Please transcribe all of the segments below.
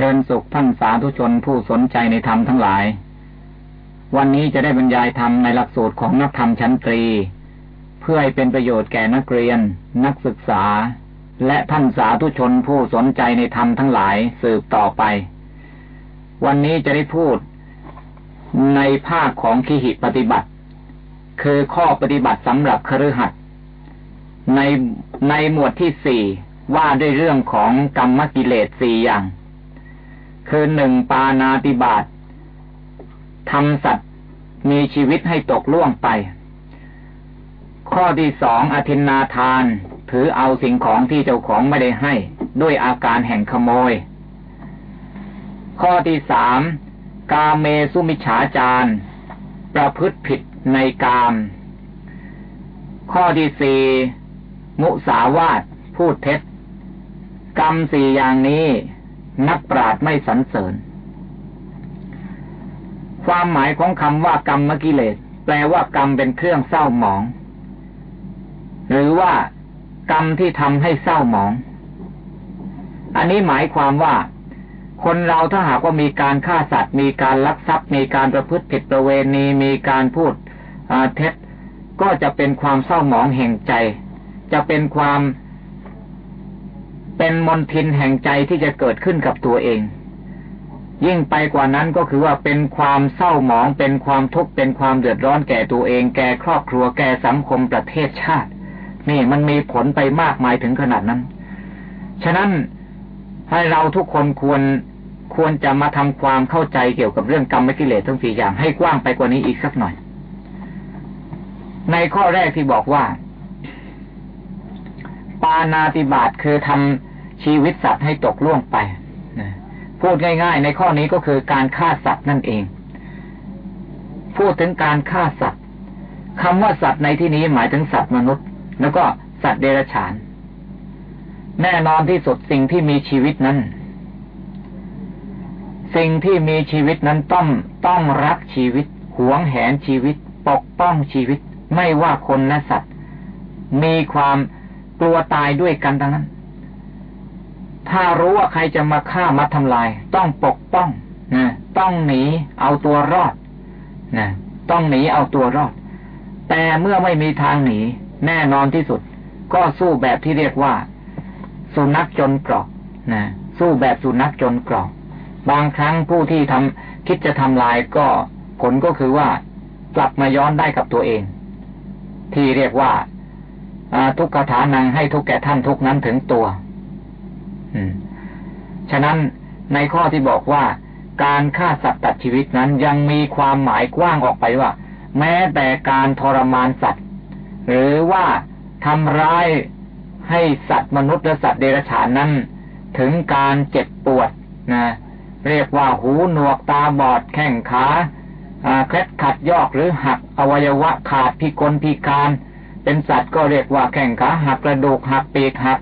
เจริญสุขท่านสาธุชนผู้สนใจในธรรมทั้งหลาย วันนี้จะได้บรรยายธรรมในหลักสูตรของนักธรรมชั้นตรี เพื่อให้เป็นประโยชน์แก่นักเรียน นักศึกษา และท่านสาธุชนผู้สนใจในธรรมทั้งหลายสืบต่อไป วันนี้จะได้พูด ในภาคของขีหิปฏิบัติ คือข้อปฏิบัติสำหรับครือขัดในในหมวดที่สี่ว่าด้วยเรื่องของกรรมกิเลสสี่อย่าง คือหนึ่งปานาติบาตทำสัตว์มีชีวิตให้ตกล่วงไป ข้อที่สองอธินาทาน ถือเอาสิ่งของที่เจ้าของไม่ได้ให้ ด้วยอาการแห่งขโมย ข้อที่สามกาเมสุมิฉาจารประพฤติผิดในกาม ข้อที่สี่มุสาวาทพูดเท็จ กรรมสี่อย่างนี้ นักปราชญ์ไม่สรรเสริญ ความหมายของคำว่ากรรมมกิเลส แปลว่ากรรมเป็นเครื่องเศร้าหมอง หรือว่ากรรมที่ทำให้เศร้าหมอง อันนี้หมายความว่า คนเราถ้าหากว่ามีการฆ่าสัตว์ มีการลักทรัพย์ มีการประพฤติผิดประเวณี มีการพูดเท็จ ก็จะเป็นความเศร้าหมองแห่งใจ จะเป็นความ เป็นมนทินแห่งใจที่จะเกิดขึ้นกับตัวเอง ยิ่งไปกว่านั้นก็คือว่าเป็นความเศร้าหมอง เป็นความทุกข์เป็นความเดือดร้อนแก่ตัวเอง แก่ครอบครัวแก่สังคมประเทศชาติ นี่มันมีผลไปมากมายถึงขนาดนั้น ฉะนั้นให้เราทุกคนควรควรจะมาทำความเข้าใจเกี่ยวกับเรื่องกรรมกิเลสทั้งสี่อย่างให้กว้างไปกว่านี้อีกสักหน่อย ในข้อแรกที่บอกว่า ปานาติบาตคือทำ ชีวิตสัตว์ให้ตกล่วงไปพูดง่าย ๆ ในข้อนี้ก็คือการฆ่าสัตว์นั่นเอง พูดถึงการฆ่าสัตว์คำว่าสัตว์ในที่นี้หมายถึงสัตว์มนุษย์ แล้วก็สัตว์เดรัจฉาน แน่นอนที่สุดสิ่งที่มีชีวิตนั้น สิ่งที่มีชีวิตนั้นต้องต้องรักชีวิต หวงแหนชีวิต ปกป้องชีวิต ไม่ว่าคนและสัตว์ มีความกลัวตายด้วยกันทั้งนั้น ถ้ารู้ว่าใครจะมาฆ่ามาทำลาย ต้องปกป้องนะต้องหนีเอาตัวรอดนะต้องหนีเอาตัวรอด แต่เมื่อไม่มีทางหนี แน่นอนที่สุด ก็สู้แบบที่เรียกว่า สุนัขจนกรอกนะสู้แบบสุนัขจนกรอกบางครั้งผู้ที่ทำคิดจะทำลายก็ผลก็คือว่ากลับมาย้อนได้กับตัวเอง ที่เรียกว่าทุกขฐานังให้ทุกแก่ท่านทุกนั้นถึงตัว ฉะนั้นในข้อที่บอกว่า การฆ่าสัตว์ตัดชีวิตนั้นยังมีความหมายกว้างออกไปว่า แม้แต่การทรมานสัตว์ หรือว่าทำร้ายให้สัตว์มนุษย์และสัตว์เดรัจฉานนั้น ถึงการเจ็บปวดนะเรียกว่าหูหนวกตาบอดแข้งขาเคล็ดขัดยอกหรือหักอวัยวะขาดพิกลพิการ เป็นสัตว์ก็เรียกว่าแข่งขาหักกระดูกหักปีกหัก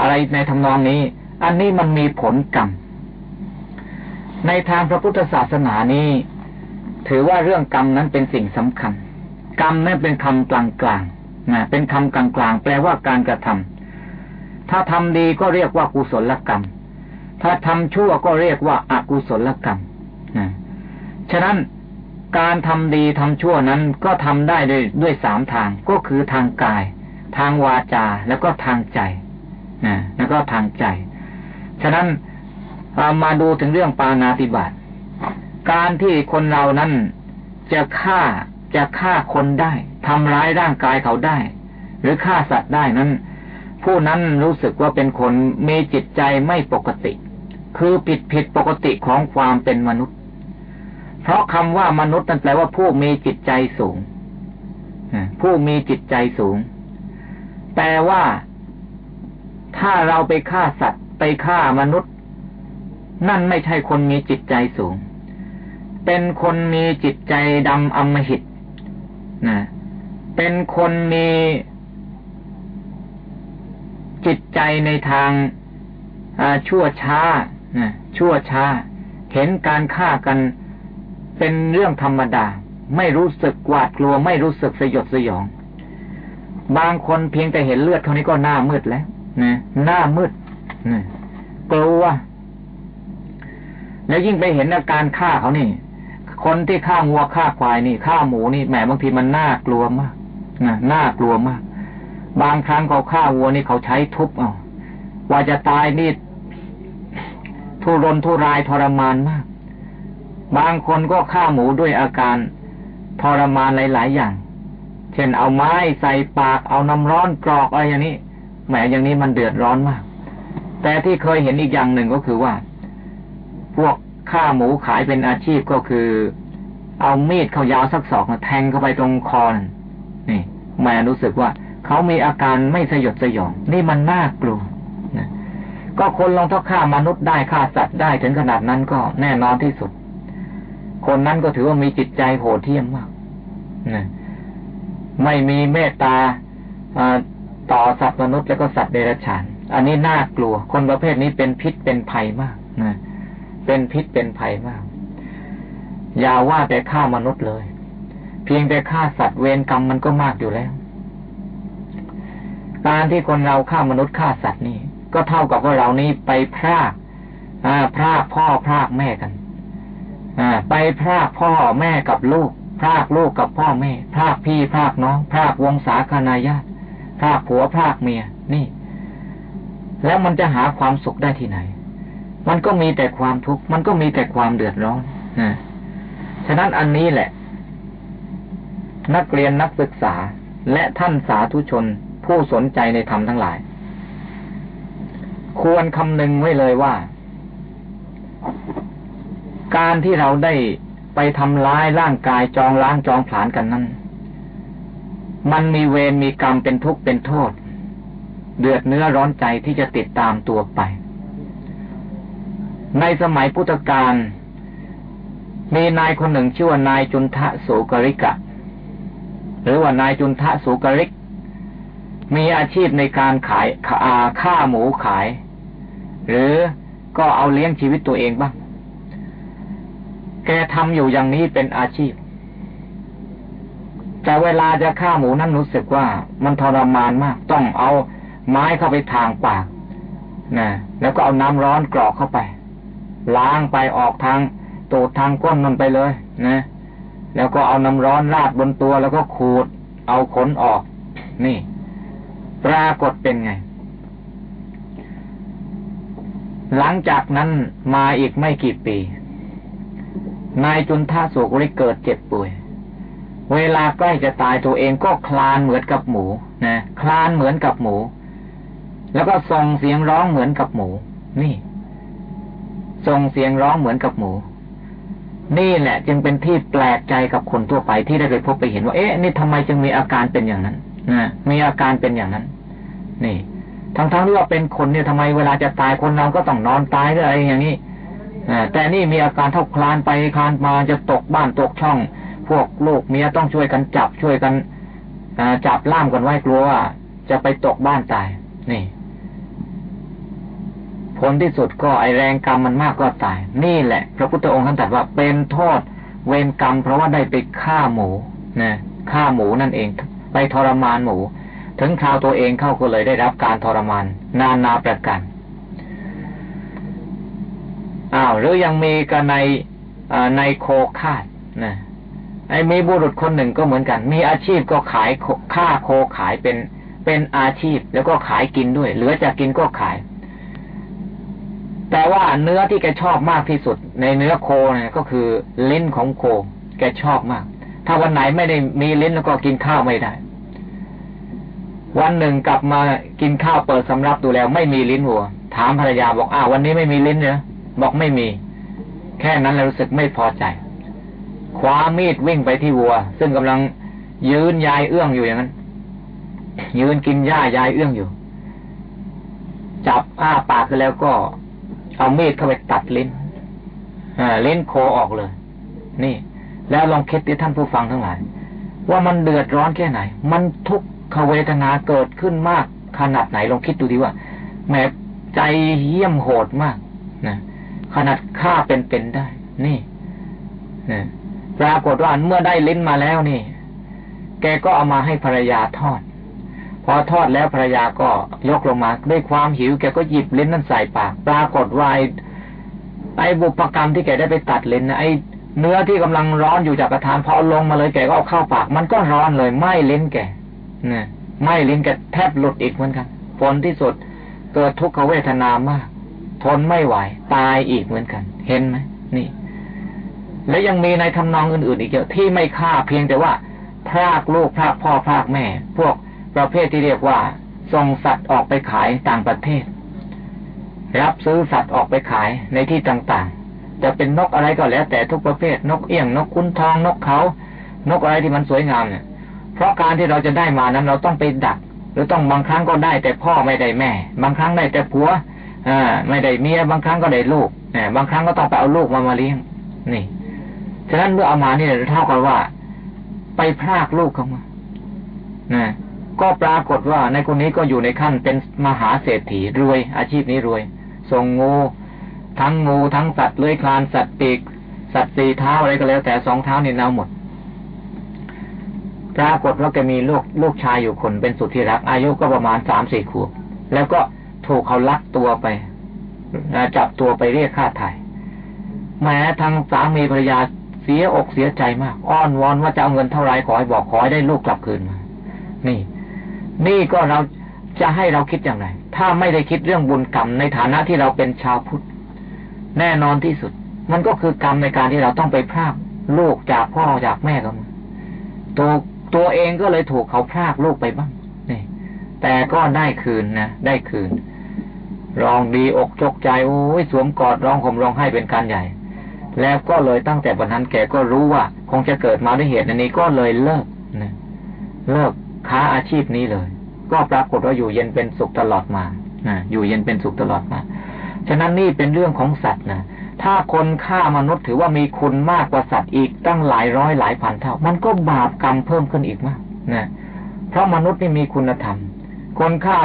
อะไรในทำนองนี้ อันนี้มันมีผลกรรม ในทางพระพุทธศาสนานี้ ถือว่าเรื่องกรรมนั้นเป็นสิ่งสำคัญ กรรมนั้นเป็นคำกลางกลางนะเป็นคำกลางกลางแปลว่าการกระทำถ้าทำดีก็เรียกว่ากุศลกรรม ถ้าทำชั่วก็เรียกว่าอากุศลกรรมนะฉะนั้นการทำดีทำชั่วนั้นก็ทำได้ด้วยด้วยสามทางก็คือทางกาย ทางวาจาแล้วก็ทางใจ นะแล้วก็ทางใจ ฉะนั้นมาดูถึงเรื่องปานาติบาตการที่คนเรานั้นจะฆ่าจะฆ่าคนได้ทำร้ายร่างกายเขาได้ หรือฆ่าสัตว์ได้นั้น ผู้นั้นรู้สึกว่าเป็นคนมีจิตใจไม่ปกติ คือผิดผิดปกติของความเป็นมนุษย์ เพราะคำว่ามนุษย์นั่นแปลว่าผู้มีจิตใจสูงผู้มีจิตใจสูง แต่ว่า ถ้าเราไปฆ่าสัตว์ไปฆ่ามนุษย์ นั่นไม่ใช่คนมีจิตใจสูง เป็นคนมีจิตใจดำอมหิตนะเป็นคนมีจิตใจในทางชั่วช้านะชั่วช้า เห็นการฆ่ากันเป็นเรื่องธรรมดา ไม่รู้สึกหวาดกลัว ไม่รู้สึกสยดสยอง บางคนเพียงแต่เห็นเลือดเท่านี้ก็หน้ามืดแล้ว นะหน้ามืดนะกลัวแล้วยิ่งไปเห็นอาการฆ่าเขานี่ คนที่ฆ่างัวฆ่าควายนี่ฆ่าหมูนี่แหมบางทีมันน่ากลัวมากนะน่ากลัวมาก บางครั้งเขาฆ่าวัวนี่เขาใช้ทุบเอาว่าจะตายนี่ทุรนทุรายทรมานมาก บางคนก็ฆ่าหมูด้วยอาการทรมานหลาย ๆ อย่าง เช่นเอาไม้ใส่ปากเอาน้ำร้อนกรอกอะไรอย่างนี้ แหมอย่างนี้มันเดือดร้อนมาก แต่ที่เคยเห็นอีกอย่างหนึ่งก็คือว่า พวกฆ่าหมูขายเป็นอาชีพก็คือ เอามีดเขายาวสักศอกมาแทงเข้าไปตรงคอนนี่แม่รู้สึกว่าเขามีอาการไม่สยดสยอง นี่มันน่ากลัวนะก็คนลองถ้าฆ่ามนุษย์ได้ฆ่าสัตว์ได้ถึงขนาดนั้นก็แน่นอนที่สุด คนนั้นก็ถือว่ามีจิตใจโหดเที่ยมมากนะไม่มีเมตตา ต่อสัตว์มนุษย์แล้วก็สัตว์เดรัจฉาน อันนี้น่ากลัว คนประเภทนี้เป็นพิษเป็นภัยมากนะเป็นพิษเป็นภัยมาก อย่าว่าแต่ฆ่ามนุษย์เลย เพียงแต่ฆ่าสัตว์เวรกรรมมันก็มากอยู่แล้ว การที่คนเราฆ่ามนุษย์ฆ่าสัตว์นี่ ก็เท่ากับว่าเรานี้ไปพรากพรากพ่อพรากแม่กันอไปพรากพ่อแม่กับลูกพรากลูกกับพ่อแม่พรากพี่พรากน้องพรากวงศาคณาญาติ พรากผัวพรากเมียนี่ แล้วมันจะหาความสุขได้ที่ไหน มันก็มีแต่ความทุกข์มันก็มีแต่ความเดือดร้อนนะฉะนั้นอันนี้แหละ นักเรียนนักศึกษาและท่านสาธุชนผู้สนใจในธรรมทั้งหลาย ควรคำนึงไว้เลยว่า การที่เราได้ไปทำร้ายร่างกายจองล้างจองผลานกันนั้น มันมีเวรมีกรรมเป็นทุกข์เป็นโทษ เดือดเนื้อร้อนใจที่จะติดตามตัวไป ในสมัยพุทธกาลมีนายคนหนึ่งชื่อว่านายจุนทะสุกริกะ หรือว่านายจุนทะสุกริก มีอาชีพในการขายฆ่าหมูขาย หรือก็เอาเลี้ยงชีวิตตัวเองบ้าง แกทำอยู่อย่างนี้เป็นอาชีพ แต่เวลาจะฆ่าหมูนั้นรู้สึกว่ามันทรมานมาก ต้องเอาไม้เข้าไปทางปากนะแล้วก็เอาน้ำร้อนกรอกเข้าไป ล้างไปออกทางตูดทางก้นมันไปเลยนะแล้วก็เอาน้ำร้อนราดบนตัวแล้วก็ขูด เอาขนออก นี่ ปรากฏเป็นไง หลังจากนั้นมาอีกไม่กี่ปี นายจุนท่าสุกริเกิดเจ็บป่วย เวลาใกล้จะตายตัวเองก็คลานเหมือนกับหมูนะคลานเหมือนกับหมู แล้วก็ส่งเสียงร้องเหมือนกับหมู นี่ส่งเสียงร้องเหมือนกับหมู นี่แหละ จึงเป็นที่แปลกใจกับคนทั่วไปที่ได้ไปพบไปเห็นว่า เอ๊ะนี่ทำไมจึงมีอาการเป็นอย่างนั้นนะมีอาการเป็นอย่างนั้น นี่ทั้งๆที่ว่าเป็นคนเนี่ยทำไมเวลาจะตายคนเราก็ต้องนอนตายอะไรอย่างนี้แต่นี่มีอาการเท่าคลานไปคลานมาจะตกบ้านตกช่อง พวกลูกเมียต้องช่วยกันจับช่วยกันจับล่ามกันไว้กลัวว่าจะไปตกบ้านตาย นี่ ผลที่สุดก็ไอแรงกรรมมันมากก็ตาย นี่แหละ พระพุทธองค์ท่านตรัสว่าเป็นโทษ เวรกรรม เพราะว่าได้ไปฆ่าหมูนะฆ่าหมูนั่นเอง ไปทรมานหมู ถึงคราวตัวเองเข้าก็เลยได้รับการทรมาน นานาประการอ้าวหรือยังมีกันในในโคคาดนะ ไอ้มีบุรุษคนหนึ่งก็เหมือนกัน มีอาชีพก็ขายฆ่าโคขายเป็นเป็นอาชีพแล้วก็ขายกินด้วย เหลือจากกินก็ขาย แต่ว่าเนื้อที่แกชอบมากที่สุด ในเนื้อโคเนี่ยก็คือลิ้นของโค แกชอบมาก ถ้าวันไหนไม่ได้มีลิ้นแล้วก็กินข้าวไม่ได้ วันหนึ่งกลับมากินข้าวเปิดสำรับดูแล้ว ไม่มีลิ้นวัว ถามภรรยาบอกอ้าววันนี้ไม่มีลิ้นเหรอบอกไม่มี แค่นั้นแล้วรู้สึกไม่พอใจ คว้ามีดวิ่งไปที่วัว ซึ่งกำลังยืนยายเอื้องอยู่อย่างนั้น ยืนกินหญ้ายายเอื้องอยู่ จับอ้าปากแล้วก็เอามีดเข้าไปตัดลิ้นลิ้นโคออกเลย นี่ แล้วลองคิดดิท่านผู้ฟังทั้งหลาย ว่ามันเดือดร้อนแค่ไหน มันทุกขเวทนาเกิดขึ้นมากขนาดไหนลองคิดดูดีว่าแม้ใจเยี่ยมโหดมากนะขนาดฆ่าเป็นๆได้ นี่นะ ปรากฏว่าเมื่อได้ลิ้นมาแล้วนี่ แกก็เอามาให้ภรรยาทอด พอทอดแล้วภรรยาก็ยกลงมาด้วยความหิวแกก็หยิบลิ้นนั้นใส่ปาก ปรากฏว่าไอ้บุปกรรมที่แกได้ไปตัดเลนนะไอ้เนื้อที่กำลังร้อนอยู่จากกระทานพอลงมาเลยแกก็เอาเข้าปาก มันก็ร้อนเลยไหม้ลิ้นแกนะไหม้ลิ้นแกแทบหลุดอีกเหมือนกันผลที่สุดเกิดทุกขเวทนามาก ทนไม่ไหว ตายอีกเหมือนกัน เห็นไหมนี่ และยังมีในทำนองอื่นๆอีกเยอะที่ไม่ฆ่าเพียงแต่ว่าพรากลูกพรากพ่อพรากแม่ พวกประเภทที่เรียกว่าส่งสัตว์ออกไปขายต่างประเทศ รับซื้อสัตว์ออกไปขายในที่ต่างๆ จะเป็นนกอะไรก็แล้ว แต่ทุกประเภทนกเอี้ยงนกคุ้นทองนกเขา นกอะไรที่มันสวยงามเนี่ยเพราะการที่เราจะได้มานั้นเราต้องไปดัก หรือต้องบางครั้งก็ได้แต่พ่อไม่ได้แม่ บางครั้งได้แต่ผัวอ่าไม่ได้เมียบางครั้งก็ได้ลูกบางครั้งก็ต้องไปเอาลูกมามาเลี้ยงนี่ ฉะนั้นเมื่อเอามาเนี่ยเท่ากับว่า ไปพรากลูกเขามานะก็ปรากฏว่าในคนนี้ก็อยู่ในขั้นเป็นมหาเศรษฐีรวย อาชีพนี้รวยส่งงูทั้งงูทั้งสัตว์เลื้อยคลานสัตว์ปีก สัตว์สี่เท้าอะไรก็แล้ว แต่สองเท้านี่เน่าหมดปรากฏว่าแกมีลูกลูกชายอยู่คนเป็นสุดที่รัก อายุก็ประมาณสามสี่ขวบแล้วก็ถูกเขาลักตัวไปจับตัวไปเรียกค่าไถ่แม้ทางสามีภรรยา เสียอกเสียใจมาก อ้อนวอนว่าจะเอาเงินเท่าไรขอให้บอกขอให้ได้ลูกกลับคืนมา นี่ นี่ก็เราจะให้เราคิดอย่างไร ถ้าไม่ได้คิดเรื่องบุญกรรมในฐานะที่เราเป็นชาวพุทธ แน่นอนที่สุด มันก็คือกรรมในการที่เราต้องไปพรากลูกจากพ่อจากแม่กันตัวตัวเองก็เลยถูกเขาพรากลูกไปบ้างนี่ แต่ก็ได้คืนนะได้คืน รองดีอกจกใจโอ้ยสวมกอดร้องห่มร้องให้เป็นการใหญ่ แล้วก็เลยตั้งแต่วันนั้นแกก็รู้ว่า คงจะเกิดมาด้วยเหตุนี้ก็เลยเลิกนะเลิกค้าอาชีพนี้เลย ก็ปรากฏว่าอยู่เย็นเป็นสุขตลอดมานะอยู่เย็นเป็นสุขตลอดมา ฉะนั้นนี่เป็นเรื่องของสัตว์นะถ้าคนฆ่ามนุษย์ถือว่ามีคุณมากกว่าสัตว์อีกตั้งหลายร้อยหลายพันเท่า มันก็บาปกรรมเพิ่มขึ้นอีกมากนะเพราะมนุษย์นี่มีคุณธรรม คนฆ่า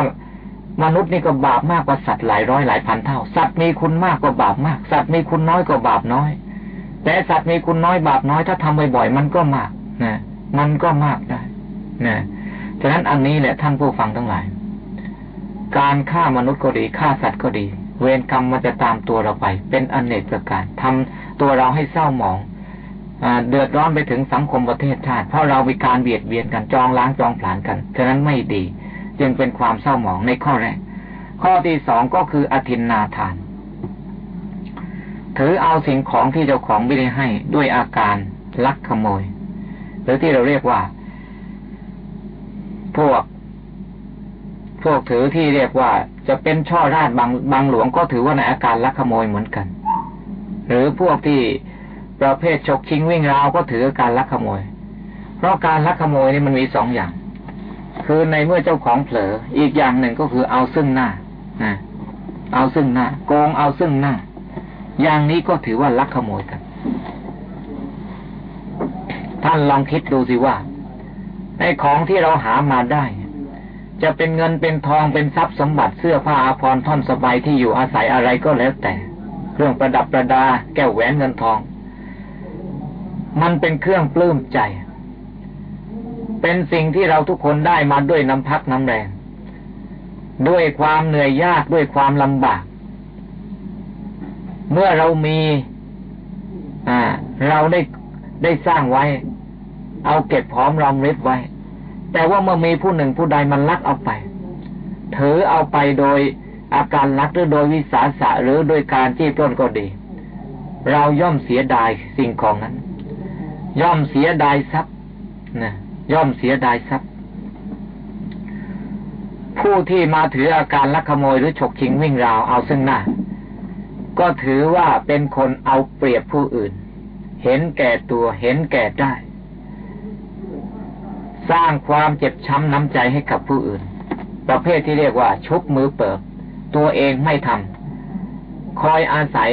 มนุษย์นี่ก็บาปมากกว่าสัตว์หลายร้อยหลายพันเท่า สัตว์มีคุณมากกว่าบาปมาก สัตว์มีคุณน้อยกว่าบาปน้อย แต่สัตว์มีคุณน้อยบาปน้อย ถ้าทำบ่อยๆมันก็มากนะมันก็มากได้นะฉะนั้นอันนี้แหละท่านผู้ฟังทั้งหลาย การฆ่ามนุษย์ก็ดีฆ่าสัตว์ก็ดี เวรกรรมมันจะตามตัวเราไป เป็นอนเนกประการทำตัวเราให้เศร้าหมองอเดือดร้อนไปถึงสังคมประเทศชาติ เพราะเรามีการเบียดเบียนกันจองล้างจองผลาญกัน ฉะนั้นไม่ดี จึงเป็นความเศร้าหมองในข้อแรก ข้อที่สองก็คืออธินนาทาน ถือเอาสิ่งของที่เจ้าของไม่ได้ให้ด้วยอาการลักขโมย หรือที่เราเรียกว่า พวก พวกถือที่เรียกว่า จะเป็นช่อราดบางบางหลวงก็ถือว่าในอาการลักขโมยเหมือนกัน หรือพวกที่ประเภทฉกชิงวิ่งราวก็ถือการลักขโมย เพราะการลักขโมยนี่มันมีสองอย่าง คือในเมื่อเจ้าของเผลอ อีกอย่างหนึ่งก็คือเอาซึ่งหน้านะเอาซึ่งหน้าโกงเอาซึ่งหน้า อย่างนี้ก็ถือว่าลักขโมยกัน ท่านลองคิดดูสิว่า ในของที่เราหามาได้ จะเป็นเงินเป็นทองเป็นทรัพย์สมบัติเสื้อผ้าอาภรณ์ท่อนสบายที่อยู่อาศัยอะไรก็แล้วแต่ เครื่องประดับประดา แก้วแหวนเงินทอง มันเป็นเครื่องปลื้มใจ เป็นสิ่งที่เราทุกคนได้มาด้วยน้ำพักน้ำแรง ด้วยความเหนื่อยยากด้วยความลำบาก เมื่อเรามี อ่า เราได้ได้สร้างไว้ เอาเก็บพร้อมรอมริบไว้ แต่ว่าเมื่อมีผู้หนึ่งผู้ใดมันลักเอาไปถือเอาไปโดยอาการลักหรือโดยวิสาสะหรือโดยการที่ปล้นก็ดี เราย่อมเสียดายสิ่งของนั้น ย่อมเสียดายทรัพย์นะ ย่อมเสียดายทรัพย์ ผู้ที่มาถืออาการลักขโมยหรือฉกชิงวิ่งราวเอาซึ่งหน้า ก็ถือว่าเป็นคนเอาเปรียบผู้อื่น เห็นแก่ตัวเห็นแก่ได้ สร้างความเจ็บช้ำน้ำใจให้กับผู้อื่น ประเภทที่เรียกว่าชุบมือเปิดตัวเองไม่ทำคอยอาศัย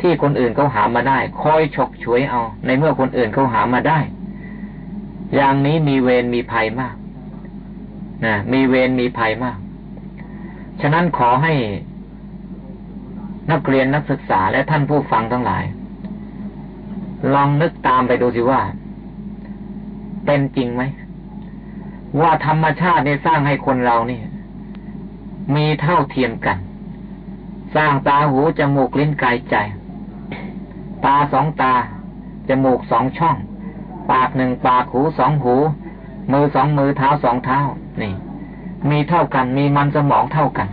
ที่คนอื่นเขาหามาได้ คอยฉกฉวยเอา ในเมื่อคนอื่นเขาหามาได้ อย่างนี้มีเวรมีภัยมากนะมีเวรมีภัยมาก ฉะนั้นขอให้นักเรียนนักศึกษาและท่านผู้ฟังทั้งหลาย ลองนึกตามไปดูสิว่า เป็นจริงไหม ว่าธรรมชาติเนี่ยสร้างให้คนเราเนี่ย มีเท่าเทียมกัน สร้างตาหูจมูกลิ้นกายใจ ตาสองตา จมูกสองช่อง ปากหนึ่งปากหูสองหู มือสองมือเท้าสองเท้า นี่ มีเท่ากัน มีมันสมองเท่ากัน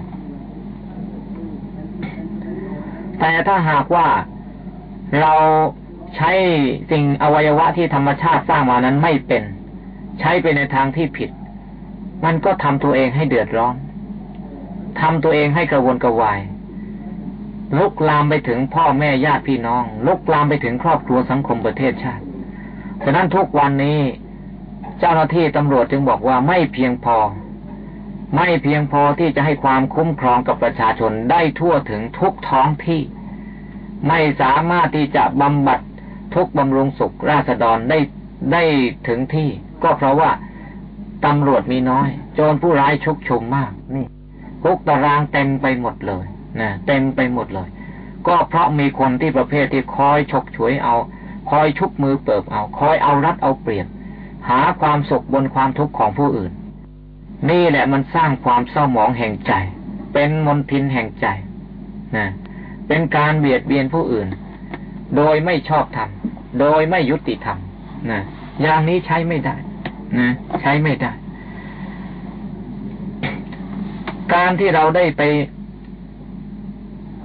แต่ถ้าหากว่าเราใช้สิ่งอวัยวะที่ธรรมชาติสร้างมานั้นไม่เป็น ใช้ไปในทางที่ผิด มันก็ทำตัวเองให้เดือดร้อนทำตัวเองให้กระวนกระวายลุกลามไปถึงพ่อแม่ญาติพี่น้อง ลุกลามไปถึงครอบครัวสังคมประเทศชาติ ฉะนั้นทุกวันนี้เจ้าหน้าที่ตำรวจจึงบอกว่าไม่เพียงพอ ไม่เพียงพอที่จะให้ความคุ้มครองกับประชาชนได้ทั่วถึงทุกท้องที่ ไม่สามารถที่จะบำบัดทุกบำรุงสุขราษฎรได้ได้ถึงที่ ก็เพราะว่าตำรวจมีน้อย โจรผู้ร้ายชุกชุมมาก นี่คุกตารางเต็มไปหมดเลยนะเต็มไปหมดเลย ก็เพราะมีคนที่ประเภทที่คอยฉกฉวยเอา คอยชุบมือเปิบเอา คอยเอารัดเอาเปรียบ หาความสุขบนความทุกข์ของผู้อื่น นี่แหละมันสร้างความเศร้าหมองแห่งใจ เป็นมนทินแห่งใจนะเป็นการเบียดเบียนผู้อื่น โดยไม่ชอบธรรม โดยไม่ยุติธรรมนะอย่างนี้ใช้ไม่ได้นะใช้ไม่ได้ การที่เราได้ไป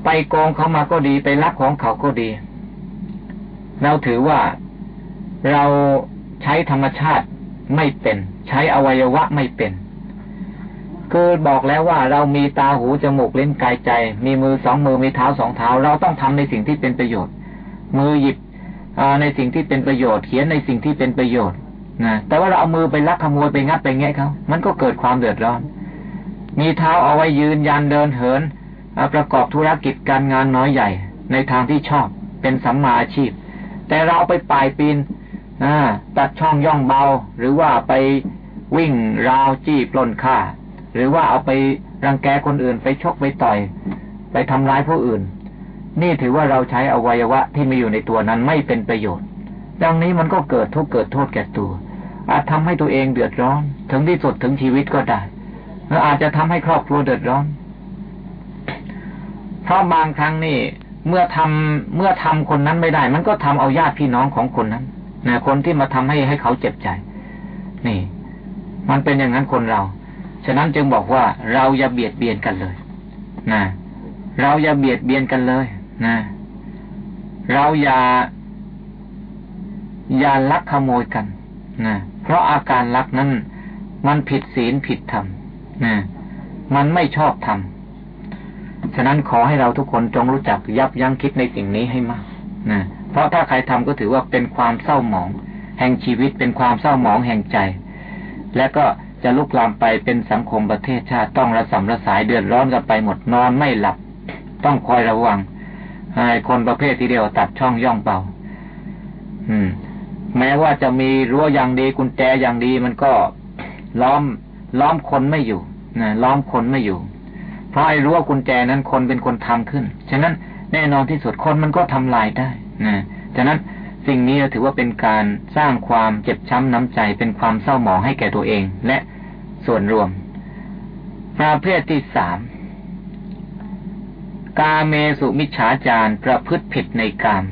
ไปโกงเขามาก็ดี ไปลักของเขาก็ดี เราถือว่าเราใช้ธรรมชาติไม่เป็น ใช้อวัยวะไม่เป็น คือบอกแล้วว่าเรามีตาหูจมูกเล่นกายใจ มีมือสองมือมีเท้าสองเท้า เราต้องทำในสิ่งที่เป็นประโยชน์ มือหยิบในสิ่งที่เป็นประโยชน์ เขียนในสิ่งที่เป็นประโยชน์นะแต่ว่าเราเอามือไปลักขโมยไปงัดไปแงะเขามันก็เกิดความเดือดร้อน มีเท้าเอาไว้ยืนยันเดินเหินประกอบธุรกิจการงานน้อยใหญ่ ในทางที่ชอบเป็นสัมมาอาชีพ แต่เราไปปลายปีนตัดช่องย่องเบา หรือว่าไปวิ่งราวจี้ปล้นฆ่า หรือว่าเอาไปรังแกคนอื่นไปชกไปต่อย ไปทำร้ายผู้อื่น นี่ถือว่าเราใช้อวัยวะที่มีอยู่ในตัวนั้นไม่เป็นประโยชน์ ดังนี้มันก็เกิดทุกข์เกิดโทษแก่ตัว อาจทำให้ตัวเองเดือดร้อน ถึงที่สุดถึงชีวิตก็ได้และอาจจะทำให้ครอบครัวเดือดร้อน เพราะบางครั้งนี่ เมื่อทำเมื่อทำคนนั้นไม่ได้ มันก็ทำเอาญาติพี่น้องของคนนั้นนะคนที่มาทำให้ให้เขาเจ็บใจ นี่ มันเป็นอย่างนั้นคนเรา ฉะนั้นจึงบอกว่าเราอย่าเบียดเบียนกันเลยนะเราอย่าเบียดเบียนกันเลยนะเราอย่า อย่าลักขโมยกันนะเพราะอาการลักนั้น มันผิดศีลผิดธรรมนะมันไม่ชอบธรรม ฉะนั้นขอให้เราทุกคนจงรู้จักยับยั้งคิดในสิ่งนี้ให้มากนะเพราะถ้าใครทำก็ถือว่าเป็นความเศร้าหมอง แห่งชีวิตเป็นความเศร้าหมองแห่งใจ และก็จะลุกลามไปเป็นสังคมประเทศชาติต้องระสำระสายเดือดร้อนกันไปหมดนอนไม่หลับ ต้องคอยระวังคนประเภทที่เดียวตัดช่องย่องเป่าอืม แม้ว่าจะมีรั้วอย่างดีกุญแจอย่างดีมันก็ล้อมล้อมคนไม่อยู่นะล้อมคนไม่อยู่ เพราะไอ้รั้วกุญแจนั้นคนเป็นคนทำขึ้น ฉะนั้นแน่นอนที่สุดคนมันก็ทำลายได้นะฉะนั้นสิ่งนี้ถือว่าเป็นการสร้างความเจ็บช้ำน้ำใจ เป็นความเศร้าหมองให้แก่ตัวเองและส่วนรวม ประเภทที่สามกาเมสุมิฉาจารประพฤติผิดในกาม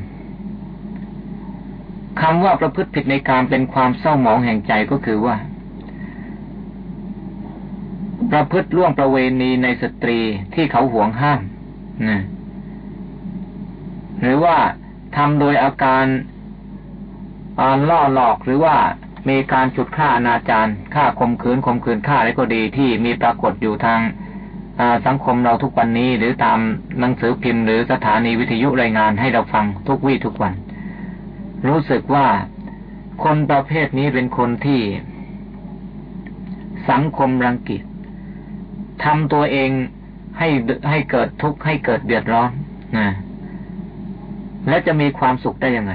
คำว่าประพฤติผิดในกามเป็นความเศร้าหมองแห่งใจก็คือว่า ประพฤติล่วงประเวณีในสตรีที่เขาห่วงห้ามนะหรือว่าทำโดยอาการล่อหลอกหรือว่ามีการจุดฆ่าอนาจารฆ่าข่มขืนข่มขืนฆ่าอะไรก็ดีที่มีปรากฏอยู่ทางสังคมเราทุกวันนี้ หรือตามหนังสือพิมพ์หรือสถานีวิทยุรายงานให้เราฟังทุกวี่ทุกวัน รู้สึกว่าคนประเภทนี้เป็นคนที่ สังคมรังเกียจ ทำตัวเองให้ให้เกิดทุกข์ให้เกิดเดือดร้อนนะและจะมีความสุขได้ยังไง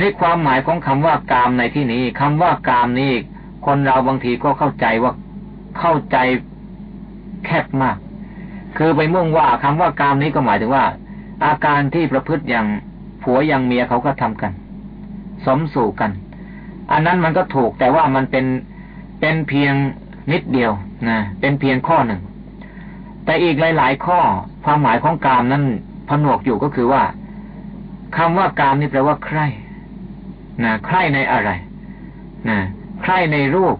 นี่ความหมายของคำว่ากามในที่นี้คำว่ากามนี้คนเราบางทีก็เข้าใจว่าเข้าใจแคบมาก คือไปมุ่งว่าคำว่ากามนี้ก็หมายถึงว่า อาการที่ประพฤติอย่างผัวอย่างเมียเขาก็ทำกัน สมสู่กัน อันนั้นมันก็ถูกแต่ว่ามันเป็นเป็นเพียง นิดเดียวนะเป็นเพียงข้อหนึ่ง แต่อีกหลาย ๆ ข้อความหมายของกามนั้นผนวกอยู่ก็คือว่าคำว่ากามนี่แปลว่าใคร่นะใคร่ในอะไรนะใคร่ในรูป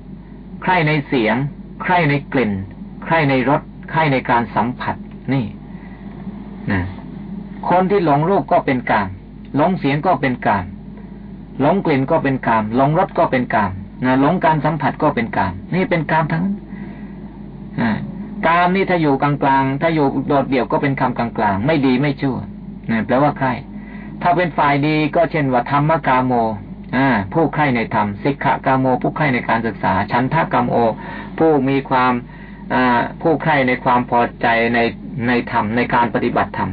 ใคร่ในเสียง ใคร่ในกลิ่น ใคร่ในรสใคร่ในการสัมผัสนี่นะคนที่หลงรูปก็เป็นกามหลงเสียงก็เป็นกามหลงกลิ่นก็เป็นกามหลงรสก็เป็นกาม หลงการสัมผัสก็เป็นกามนี่เป็นกามทั้งกามนี่ถ้าอยู่กลางๆ ถ้าอยู่โดดเดี่ยวก็เป็นคำกลางๆ ไม่ดีไม่ชั่วนะแปลว่าใคร ถ้าเป็นฝ่ายดีก็เช่นว่าธรรมกาโมอ่าผู้ใคร่ในธรรมสิกขากาโม ผู้ใคร่ในการศึกษา ชันทกรรมโอ ผู้มีความอ่าผู้ใคร่ในความพอใจในในธรรมในการปฏิบัติธรรม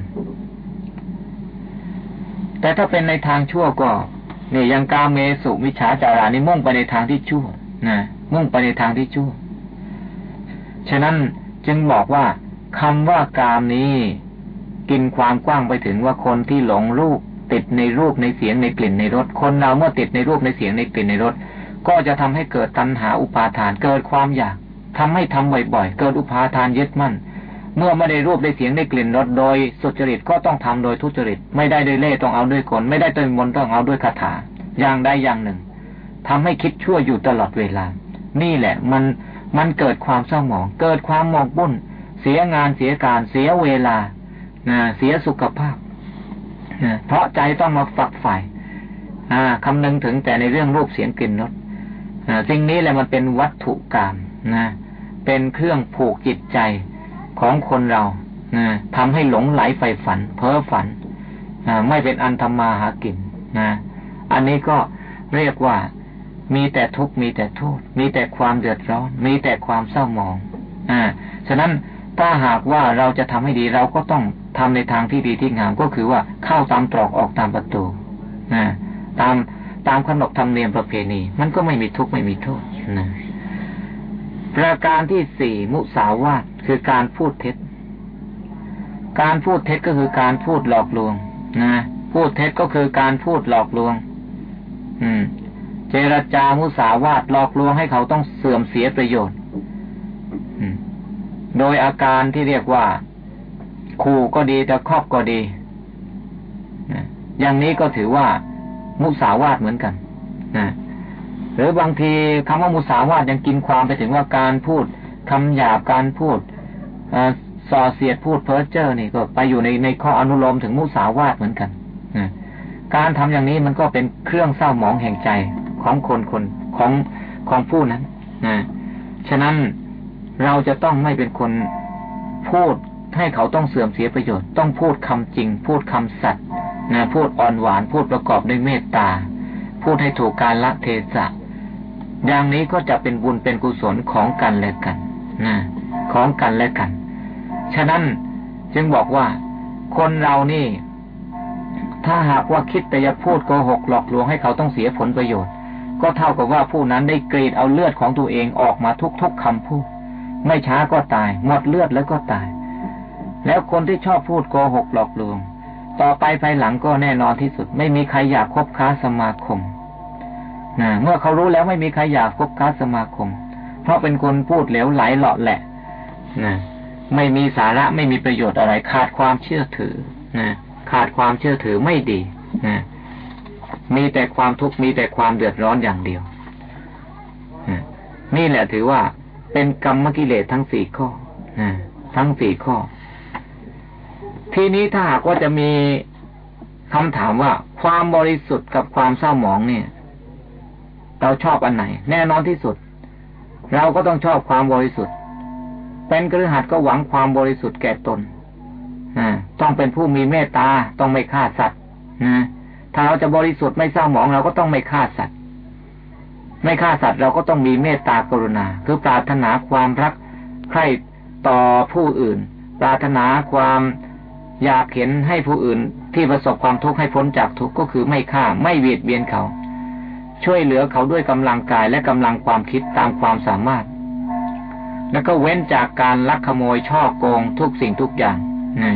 แต่ถ้าเป็นในทางชั่วก็ นี่ยังกาเมสุมิฉาจารานี่มุ่งไปในทางที่ชั่วนะมุ่งไปในทางที่ชั่ว ฉะนั้นจึงบอกว่าคำว่ากามนี้ กินความกว้างไปถึงว่าคนที่หลงรูปติดในรูปในเสียงในกลิ่นในรสคนเราเมื่อติดในรูปในเสียงในกลิ่นในรสก็จะทำให้เกิดตัณหาอุปาทานเกิดความอยากทำให้ทำบ่อยๆเกิดอุปาทานยึดมั่น เมื่อไม่ได้รูปได้เสียงได้กลิ่นรสโดยสุจริตก็ต้องทำโดยทุจริต ไม่ได้ด้วยเล่ต้องเอาด้วยกลไม่ได้ด้วยมนต้องเอาด้วยคาถา อย่างใดอย่างหนึ่งทำให้คิดชั่วอยู่ตลอดเวลา นี่แหละมันมันเกิดความเศร้าหมอง เกิดความหมองบุ่นเสียงานเสียการเสียเวลาเสียสุขภาพเพราะใจต้องมาฝักใฝ่คำนึงถึงแต่ในเรื่องรูปเสียงกลิ่นรสสิ่งนี้แหละมันเป็นวัตถุกรรมนะเป็นเครื่องผูกจิตใจ ของคนเรานะทำให้หลงไหลใฝ่ฝัน เพ้อฝันนะไม่เป็นอันธรรมาหากินนะอันนี้ก็เรียกว่ามีแต่ทุกข์มีแต่โทษ มีแต่ความเดือดร้อน มีแต่ความเศร้าหมองอ่าฉะนั้นถ้าหากว่าเราจะทำให้ดีเราก็ต้องทำในทางที่ดีที่งามก็คือว่าเข้าตามตรอกออกตามประตูนะตามตามขนบธรรมเนียมประเพณี มันก็ไม่มีทุกข์ไม่มีโทษนะ ประการที่สี่มุสาวาทคือการพูดเท็จ การพูดเท็จก็คือการพูดหลอกลวงนะพูดเท็จก็คือการพูดหลอกลวง อืม เจรจามุสาวาทหลอกลวงให้เขาต้องเสื่อมเสียประโยชน์โดยอาการที่เรียกว่า ขู่ก็ดีแต่ครอบก็ดีอย่างนี้ก็ถือว่ามุสาวาทเหมือนกันนะ หรือบางทีคำว่ามุสาวาทยังกินความไปถึงว่าการพูดคำหยาบการพูดอส่อเสียดพูดเพ้อเจ้อนี่ก็ไปอยู่ในในข้ออนุโลมถึงมุสาวาทเหมือนกันนะการทำอย่างนี้มันก็เป็นเครื่องเศร้าหมองแห่งใจของคนคนของของผู้นั้นนะฉะนั้นเราจะต้องไม่เป็นคนพูดให้เขาต้องเสื่อมเสียประโยชน์ ต้องพูดคำจริง พูดคำสัตย์นะพูดอ่อนหวาน พูดประกอบด้วยเมตตา พูดให้ถูกการละเทศะ อย่างนี้ก็จะเป็นบุญเป็นกุศลของกันและกันนะของกันและกัน ฉะนั้นจึงบอกว่า คนเรานี่ ถ้าหากว่าคิดแต่จะพูดโกหกหลอกลวงให้เขาต้องเสียผลประโยชน์ ก็เท่ากับว่าผู้นั้นได้กรีดเอาเลือดของตัวเองออกมาทุกๆคำพูด ไม่ช้าก็ตาย หมดเลือดแล้วก็ตาย แล้วคนที่ชอบพูดโกหกหลอกลวง ต่อไปภายหลังก็แน่นอนที่สุด ไม่มีใครอยากคบค้าสมาคม นะเมื่อเขารู้แล้วไม่มีใครอยากคบค้าสมาคม เพราะเป็นคนพูดเหลวไหลหลอแหละนะไม่มีสาระไม่มีประโยชน์อะไร ขาดความเชื่อถือนะขาดความเชื่อถือไม่ดีนะมีแต่ความทุกข์มีแต่ความเดือดร้อนอย่างเดียวนี่แหละถือว่าเป็นกรรมกิเลสทั้งสี่ข้อทั้งสี่ข้อ ทีนี้ถ้าหากว่าจะมีคำถามว่าความบริสุทธิ์กับความเศร้าหมองเนี่ย เราชอบอันไหน แน่นอนที่สุด เราก็ต้องชอบความบริสุทธิ์ เป็นกระหัดก็หวังความบริสุทธิ์แก่ตนต้องเป็นผู้มีเมตตาต้องไม่ฆ่าสัตว์นะถ้าเราจะบริสุทธิ์ไม่เศร้าหมองเราก็ต้องไม่ฆ่าสัตว์ ไม่ฆ่าสัตว์เราก็ต้องมีเมตตากรุณา คือปรารถนาความรักใคร่ต่อผู้อื่น ปรารถนาความอยากเห็นให้ผู้อื่นที่ประสบความทุกข์ให้พ้นจากทุกข์ก็คือไม่ฆ่าไม่เบียดเบียนเขา ช่วยเหลือเขาด้วยกำลังกายและกำลังความคิดตามความสามารถ แล้วก็เว้นจากการลักขโมยช่อโกงทุกสิ่งทุกอย่างนี่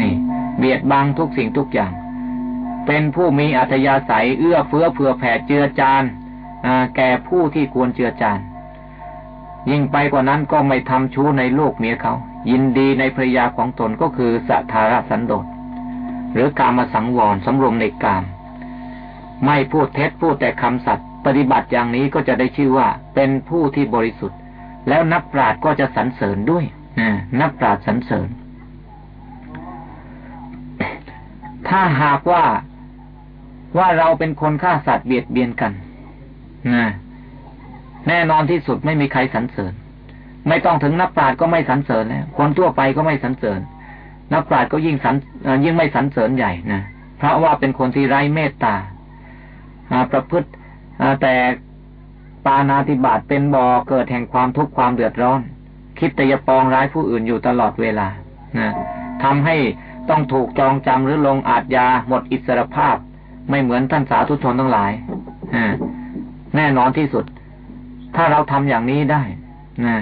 นี่ เบียดบังทุกสิ่งทุกอย่าง เป็นผู้มีอัธยาศัยเอื้อเฟื้อเผื่อแผ่เจือจานแก่ผู้ที่ควรเจือจานยิ่งไปกว่านั้นก็ไม่ทำชู้ในลูกเมียเขา ยินดีในภรรยาของตนก็คือสัทธาสันโดษหรือการมาสังวรสำรวมในกาม ไม่พูดเท็จพูดแต่คำสัตย์ปฏิบัติอย่างนี้ก็จะได้ชื่อว่าเป็นผู้ที่บริสุทธิ์ แล้วนักปราชญ์ก็จะสรรเสริญด้วยนักปราชญ์สรรเสริญ ถ้าหากว่าว่าเราเป็นคนฆ่าสัตว์เบียดเบียนกันนะแน่นอนที่สุดไม่มีใครสรรเสริญ ไม่ต้องถึงนักปราชญ์ก็ไม่สรรเสริญแล้วคนทั่วไปก็ไม่สรรเสริญ นักปราชญ์ก็ยิ่งสรรยิ่งไม่สรรเสริญใหญ่นะเพราะว่าเป็นคนที่ไร้เมตตา ประพฤติแต่ปานาติบาตเป็นบ่อเกิดแห่งความทุกข์ความเดือดร้อน คิดแต่จะปองร้ายผู้อื่นอยู่ตลอดเวลานะทำให้ต้องถูกจองจำหรือลงอาทยาหมดอิสรภาพ ไม่เหมือนท่านสาธุชนทั้งหลายแน่นอนที่สุด ถ้าเราทำอย่างนี้ได้นะ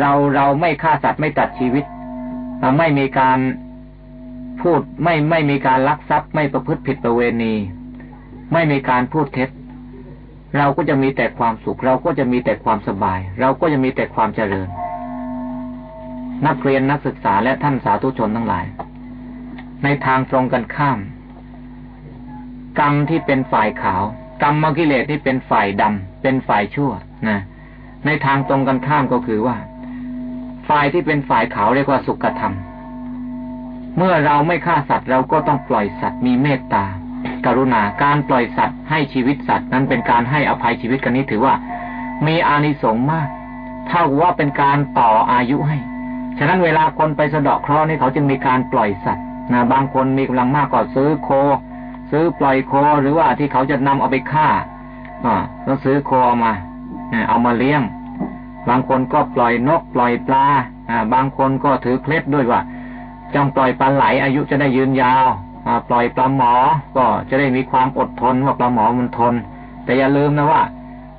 เราเราไม่ฆ่าสัตว์ไม่ตัดชีวิตไม่มีการพูดไม่ไม่มีการลักทรัพย์ไม่ประพฤติผิดประเวณี ไม่มีการพูดเท็จ เราก็จะมีแต่ความสุข เราก็จะมีแต่ความสบาย เราก็จะมีแต่ความเจริญ นักเรียนนักศึกษาและท่านสาธุชนทั้งหลาย ในทางตรงกันข้าม กรรมที่เป็นฝ่ายขาว กรรมมกิเลสที่เป็นฝ่ายดำเป็นฝ่ายชั่วนะในทางตรงกันข้ามก็คือว่า ฝ่ายที่เป็นฝ่ายขาวเรียกว่าสุขธรรม เมื่อเราไม่ฆ่าสัตว์เราก็ต้องปล่อยสัตว์มีเมตตา กรุณาการปล่อยสัตว์ให้ชีวิตสัตว์นั้นเป็นการให้อภัยชีวิตกันนี้ถือว่า มีอานิสงส์มากเท่าว่าเป็นการต่ออายุให้ ฉะนั้นเวลาคนไปสะเดาะเคราะห์นี่เขาจึงมีการปล่อยสัตว์นะบางคนมีกำลังมากก็ซื้อโค ซื้อปล่อยโคหรือว่าที่เขาจะนำเอาไปฆ่าอ่าต้องซื้อโคเอามาเอามาเลี้ยง บางคนก็ปล่อยนกปล่อยปลาอ่าบางคนก็ถือเคล็ดด้วยว่าจงปล่อยปลาไหลอายุจะได้ยืนยาว ปล่อยปลาหมอ ก็จะได้มีความอดทนว่าปลาหมอมันทน แต่อย่าลืมนะว่า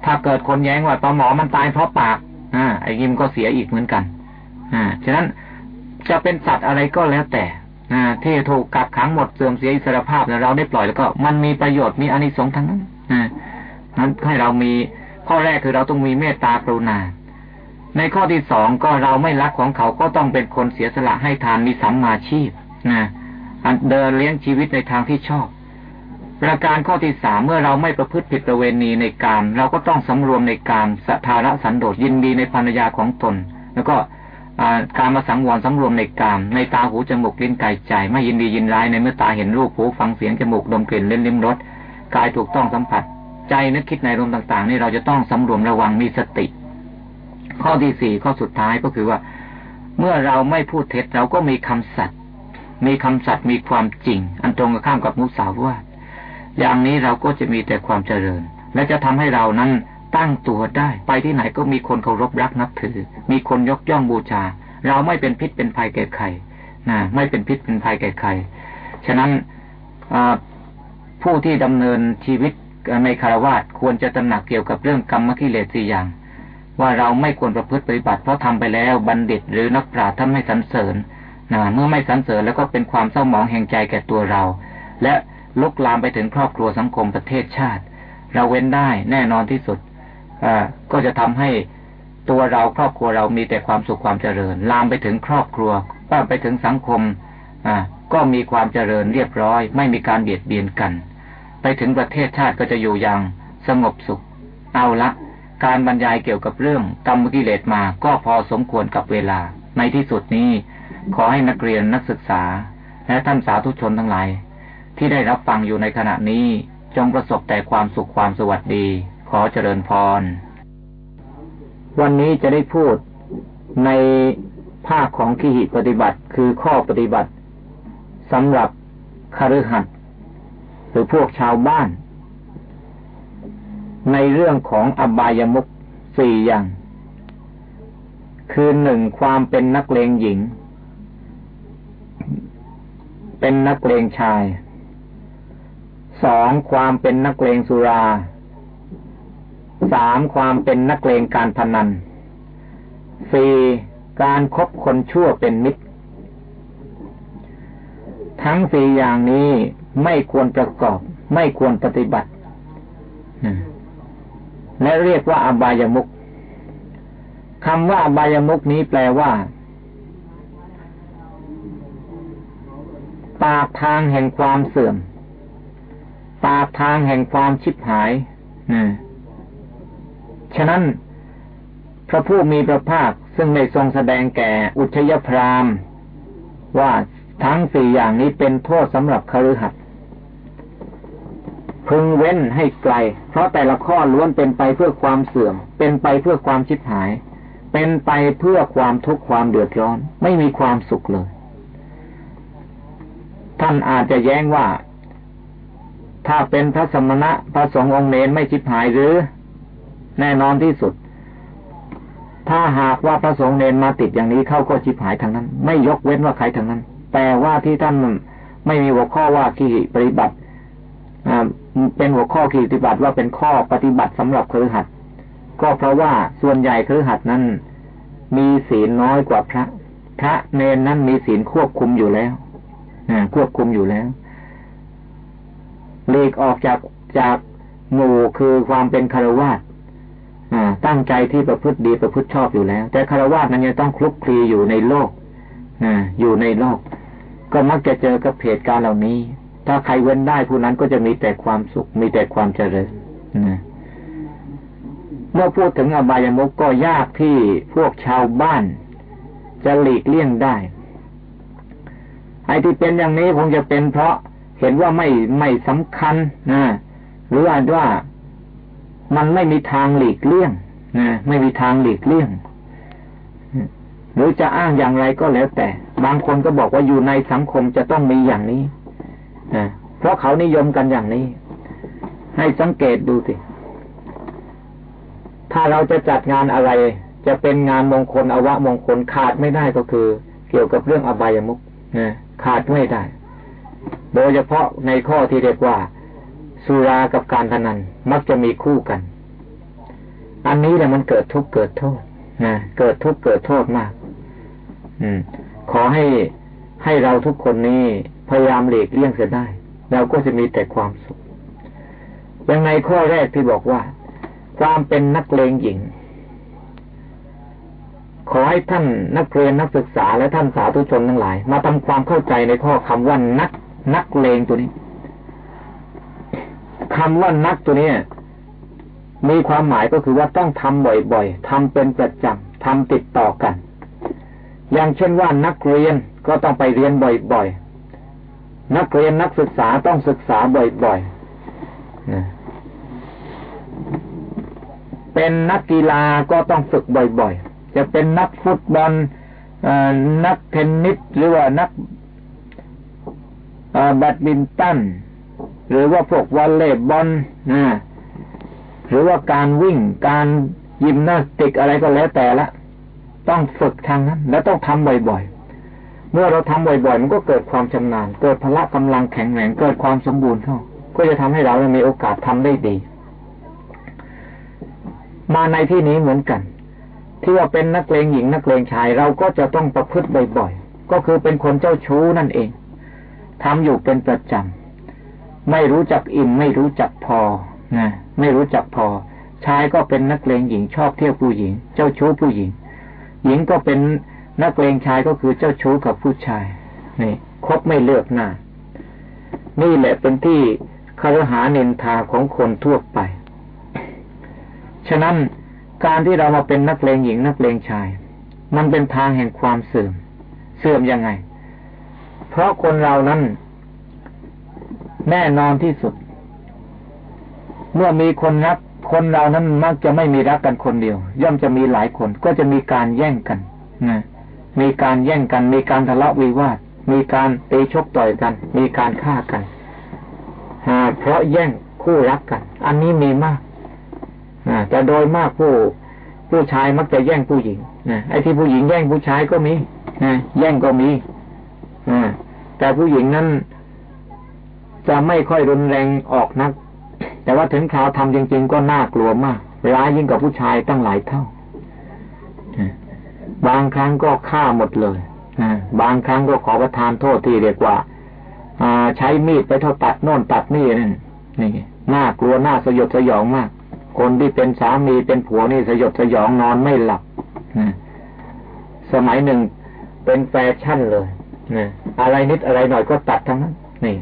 ถ้าเกิดคนแย้งว่าปลาหมอมันตายเพราะปากอ่าไอ้ยิมก็เสียอีกเหมือนกัน อ่าฉะนั้นจะเป็นสัตว์อะไรก็แล้วแต่อ่าที่ถูกกักขังหมดเสื่อมเสียอิสรภาพเนี่ยเราได้ปล่อยแล้วก็ มันมีประโยชน์มีอานิสงส์ทั้งนั้นอ่านั้นให้เรามีข้อแรกคือเราต้องมีเมตตากรุณา ในข้อที่สองก็เราไม่รักของเขาก็ต้องเป็นคนเสียสละให้ทานมีสัมมาชีพนะ เดินเลี้ยงชีวิตในทางที่ชอบ ประการข้อที่สามเมื่อเราไม่ประพฤติผิดประเวณีในการเราก็ต้องสำรวมในการสัทธาระสันโดษยินดีในภรรยาของตน แล้วก็การมาสังวรสำรวมในการในตาหูจมูกลิ้นกายใจ ไม่ยินดียินร้ายในเมื่อตาเห็นรูปหูฟังเสียงจมูกดมกลิ่นเล่นลิ้มรสกายถูกต้องสัมผัส ใจนึกคิดในรมต่างๆ นี่เราจะต้องสำรวมระวังมีสติ ข้อที่สี่ข้อสุดท้ายก็คือว่า เมื่อเราไม่พูดเท็จเราก็มีคำสัตย์ มีคำสัตย์มีความจริง อันตรงกับข้ามกับมุสาวาทอย่างนี้เราก็จะมีแต่ความเจริญ และจะทำให้เรานั้นตั้งตัวได้ ไปที่ไหนก็มีคนเคารพรักนับถือ มีคนยกย่องบูชา เราไม่เป็นพิษเป็นภัยแก่ใครนะไม่เป็นพิษเป็นภัยแก่ใครฉะนั้นผู้ที่ดำเนินชีวิตในคารวะควรจะตระหนักเกี่ยวกับเรื่องกรรมกิเลสสี่อย่าง ว่าเราไม่ควรประพฤติปฏิบัติเพราะทำไปแล้วบัณฑิตหรือนักปราชญ์ท่านไม่สรรเสริญ นะเมื่อไม่สรรเสริญแล้วก็เป็นความเศร้าหมองแห่งใจแก่ตัวเรา และลุกลามไปถึงครอบครัวสังคมประเทศชาติ เราเว้นได้แน่นอนที่สุดก็จะทำให้ตัวเราครอบครัวเรามีแต่ความสุขความเจริญ ลามไปถึงครอบครัวก็ไปถึงสังคมก็มีความเจริญเรียบร้อย ไม่มีการเบียดเบียนกัน ไปถึงประเทศชาติก็จะอยู่อย่างสงบสุข เอาละ การบรรยายเกี่ยวกับเรื่องกรรมกิเลสมาก็พอสมควรกับเวลาในที่สุดนี้ ขอให้นักเรียนนักศึกษา และท่านสาธุชนทั้งหลาย ที่ได้รับฟังอยู่ในขณะนี้จงประสบแต่ความสุขความสวัสดี ขอเจริญพร วันนี้จะได้พูดในภาคของขีหิปฏิบัติ คือข้อปฏิบัติสำหรับคฤหัสถ์หรือพวกชาวบ้าน ในเรื่องของอบายมุขสี่อย่าง คือหนึ่งความเป็นนักเลงหญิง เป็นนักเลงชายสองความเป็นนักเลงสุราสามความเป็นนักเลงการพนันสี่การครบคนชั่วเป็นมิตร ทั้งสี่อย่างนี้ไม่ควรประกอบ ไม่ควรปฏิบัติ และเรียกว่าอบายมุกคำว่าอบายมุกนี้แปลว่า ปากทางแห่งความเสื่อม ปากทางแห่งความชิบหายนะฉะนั้น พระผู้มีพระภาคซึ่งได้ทรงแสดงแก่อุชยพรามว่าทั้งสี่อย่างนี้เป็นโทษสำหรับคฤหัสถ์พึงเว้นให้ไกล เพราะแต่ละข้อล้วนเป็นไปเพื่อความเสื่อม เป็นไปเพื่อความชิบหาย เป็นไปเพื่อความทุกข์ความเดือดร้อน ไม่มีความสุขเลย ท่านอาจจะแย้งว่า ถ้าเป็นพระสมณะพระสงฆ์องค์เนนไม่ชิบหายหรือ แน่นอนที่สุด ถ้าหากว่าพระสงฆ์เนนมาติดอย่างนี้เข้าก็ชิบหายทางนั้น ไม่ยกเว้นว่าใครทางนั้น แต่ว่าที่ท่านไม่มีหัวข้อว่าที่ปฏิบัติเป็นหัวข้อขีปฏิบัติว่าเป็นข้อปฏิบัติสำหรับครือขัดก็เพราะว่าส่วนใหญ่ครือขัดนั้น มีศีลน้อยกว่าพระ พระเนนนั้นมีศีลควบคุมอยู่แล้ว ควบคุมอยู่แล้วเลีกออกจากจากหมู่คือความเป็นคารวาสตั้งใจที่ประพฤติดีประพฤติชอบอยู่แล้ว แต่คารวาสนั้นยังต้องคลุกคลีอยู่ในโลกอยู่ในโลก ก็มักจะเจอกับเหตุการณ์เหล่านี้ ถ้าใครเว้นได้ผู้นั้นก็จะมีแต่ความสุข มีแต่ความเจริญนะเมื่อพูดถึงอบายมุกก็ยากที่พวกชาวบ้าน จะหลีกเลี่ยงได้ ไอ้ที่เป็นอย่างนี้คงจะเป็นเพราะเห็นว่าไม่ไม่สำคัญนะหรืออาจว่ามันไม่มีทางหลีกเลี่ยงนะไม่มีทางหลีกเลี่ยง หรือจะอ้างอย่างไรก็แล้วแต่ บางคนก็บอกว่าอยู่ในสังคมจะต้องมีอย่างนี้นะเพราะเขานิยมกันอย่างนี้ ให้สังเกตดูสิ ถ้าเราจะจัดงานอะไร จะเป็นงานมงคลอวะมงคลขาดไม่ได้ก็คือ เกี่ยวกับเรื่องอบายมุกนะ ขาดไม่ได้ โดยเฉพาะในข้อที่เรียกว่า สุรากับการพนันมักจะมีคู่กัน อันนี้แหละมันเกิดทุกข์เกิดโทษนะเกิดทุกข์เกิดโทษมาก อืม ขอให้ให้เราทุกคนนี้พยายามหลีกเลี่ยงเสียได้ เราก็จะมีแต่ความสุขย่างในข้อแรกที่บอกว่า ความเป็นนักเลงหญิง ขอให้ท่านนักเรียนนักศึกษาและท่านสาธุชนทั้งหลาย มาทำความเข้าใจในข้อคำว่านักนักเลงตัวนี้คำว่านักตัวนี้มีความหมายก็คือว่าต้องทำบ่อยๆทำเป็นประจำทำติดต่อกัน อย่างเช่นว่านักเรียนก็ต้องไปเรียนบ่อยๆนักเรียนนักศึกษาต้องศึกษาบ่อยๆนะเป็นนักกีฬาก็ต้องฝึกบ่อยๆ จะเป็นนักฟุตบอลนักเทนนิสหรือว่านักแบดมินตันหรือว่าพวกวอลเลย์บอลนะหรือว่าการวิ่งการยิมนาสติกอะไรก็แล้วแต่ละ ต้องฝึกทางนั้น แล้วต้องทำบ่อยๆ เมื่อเราทำบ่อยๆ มันก็เกิดความชำนาญ เกิดพละกำลังแข็งแรงเกิดความสมบูรณ์เข้าก็จะทำให้เรามีโอกาสทำได้ดี มาในที่นี้เหมือนกัน ที่ว่าเป็นนักเลงหญิงนักเลงชายเราก็จะต้องประพฤติบ่อยๆ ก็คือเป็นคนเจ้าชู้นั่นเองทำอยู่เป็นประจำ ไม่รู้จักอิ่มไม่รู้จักพอนะไม่รู้จักพอ ชายก็เป็นนักเลงหญิงชอบเที่ยวผู้หญิง เจ้าชู้ผู้หญิง หญิงก็เป็นนักเลงชายก็คือเจ้าชู้กับผู้ชายนี่คบไม่เลือกหน้า นี่แหละเป็นที่คารหาเนินทาของคนทั่วไป ฉะนั้น การที่เรามาเป็นนักเลงหญิงนักเลงชาย มันเป็นทางแห่งความเสื่อม เสื่อมยังไง เพราะคนเรานั้น แน่นอนที่สุด เมื่อมีคนรักคนเรานั้นมักจะไม่มีรักกันคนเดียว ย่อมจะมีหลายคน ก็จะมีการแย่งกันนะมีการแย่งกัน มีการทะเลาะวิวาท มีการตีชกต่อยกัน มีการฆ่ากันเพราะแย่งคู่รักกัน อันนี้มีมาก แต่โดยมากผู้ผู้ชายมักจะแย่งผู้หญิงนะไอ้ที่ผู้หญิงแย่งผู้ชายก็มีนะแย่งก็มีแต่ผู้หญิงนั้นจะไม่ค่อยรุนแรงออกนัก แต่ว่าถึงข่าวทำจริง ๆ ก็น่ากลัวมากร้ายยิ่งกว่าผู้ชายตั้งหลายเท่าบางครั้งก็ฆ่าหมดเลยบางครั้งก็ขอประทานโทษที่เรียกว่าใช้มีดไปเท่าตัดโน่นตัดนี่นั่นนี่น่ากลัวน่าสยดสยองมาก คนที่เป็นสามีเป็นผัวนี่สยดสยองนอนไม่หลับสมัยหนึ่งเป็นแฟชั่นเลยนะอะไรนิดอะไรหน่อยก็ตัดทั้งนั้นนี่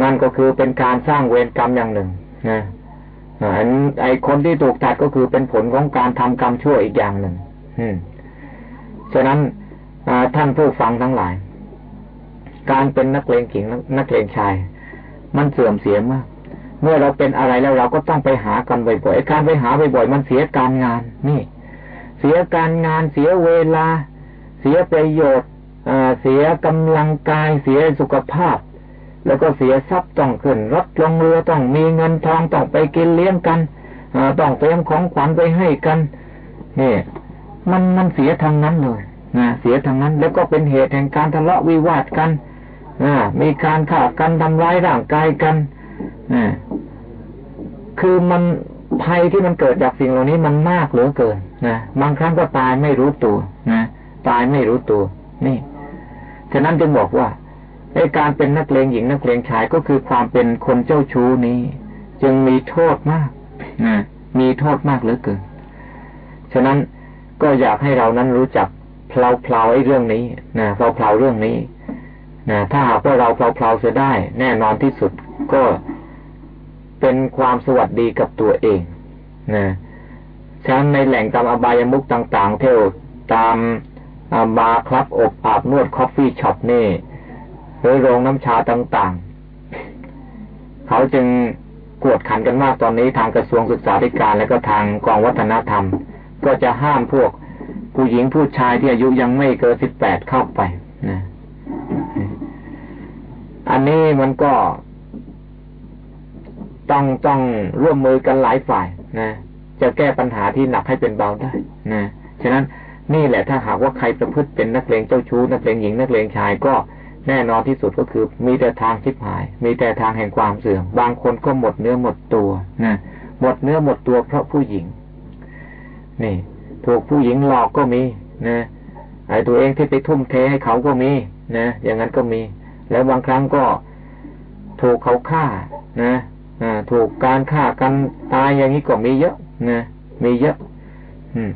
นั่นก็คือเป็นการสร้างเวรกรรมอย่างหนึ่งนะอันไอคนที่ถูกตัดก็คือเป็นผลของการทำกรรมชั่วอีกอย่างหนึ่งอืมฉะนั้นท่านผู้ฟังทั้งหลาย การเป็นนักเลงหญิงนักเลงชาย มันเสื่อมเสียมาก เมื่อเราเป็นอะไรแล้วเราก็ต้องไปหากันบ่อยๆการไปหาบ่อยๆมันเสียการงาน นี่ เสียการงานเสียเวลา เสียประโยชน์เสียกำลังกายเสียสุขภาพ แล้วก็เสียทรัพย์ต้องขึ้นรถลงเรือต้องมีเงินทองต้องไปกินเลี้ยงกันต้องเตรียมของขวัญไปให้กันนี่มันมันเสียทางนั้นเลยนะเสียทางนั้น แล้วก็เป็นเหตุแห่งการทะเลาะวิวาทกันมีการฆ่ากันทำร้ายร่างกายกัน คือมันภัยที่มันเกิดจากสิ่งเหล่านี้มันมากเหลือเกินนะบางครั้งก็ตายไม่รู้ตัวนะตายไม่รู้ตัว นี่ฉะนั้นจึงบอกว่าในการเป็นนักเลงหญิงนักเลงชายก็คือความเป็นคนเจ้าชู้นี้ จึงมีโทษมากนะมีโทษมากเหลือเกิน ฉะนั้นก็อยากให้เรานั้นรู้จักเพลาเพลาไอ้เรื่องนี้นะเพลาเพลาเรื่องนี้นะถ้าหากว่าเราเพลาเพลาเสียได้ แน่นอนที่สุดก็ เป็นความสวัสดีกับตัวเองนะฉะนั้นในแหล่งตามอบายมุขต่าง ๆ เที่ยวตามบาร์คลับอบอาบนวด coffee shop นี่หรือโรงน้ำชาต่าง ๆ เขาจึงกวดขันกันมากตอนนี้ทางกระทรวงศึกษาธิการและก็ทางกองวัฒนธรรม ก็จะห้ามพวกผู้หญิงผู้ชายที่อายุยังไม่เกินสิบแปดเข้าไปนะอันนี้มันก็ ต้องต้องร่วมมือกันหลายฝ่ายนะจะแก้ปัญหาที่หนักให้เป็นเบาได้นะฉะนั้นนี่แหละถ้าหากว่าใครประพฤติเป็นนักเลงเจ้าชู้นักเลงหญิงนักเลงชายก็แน่นอนที่สุดก็คือ มีแต่ทางชิบหาย มีแต่ทางแห่งความเสื่อม บางคนก็หมดเนื้อหมดตัวนะหมดเนื้อหมดตัวเพราะผู้หญิง นี่ ถูกผู้หญิงหลอกก็มีนะไอ้ตัวเองที่ไปทุ่มเทให้เขาก็มีนะอย่างนั้นก็มี แล้วบางครั้งก็ถูกเขาฆ่านะ ถูกการฆ่ากันตายอย่างนี้ก็มีเยอะนะมีเยอะ อืม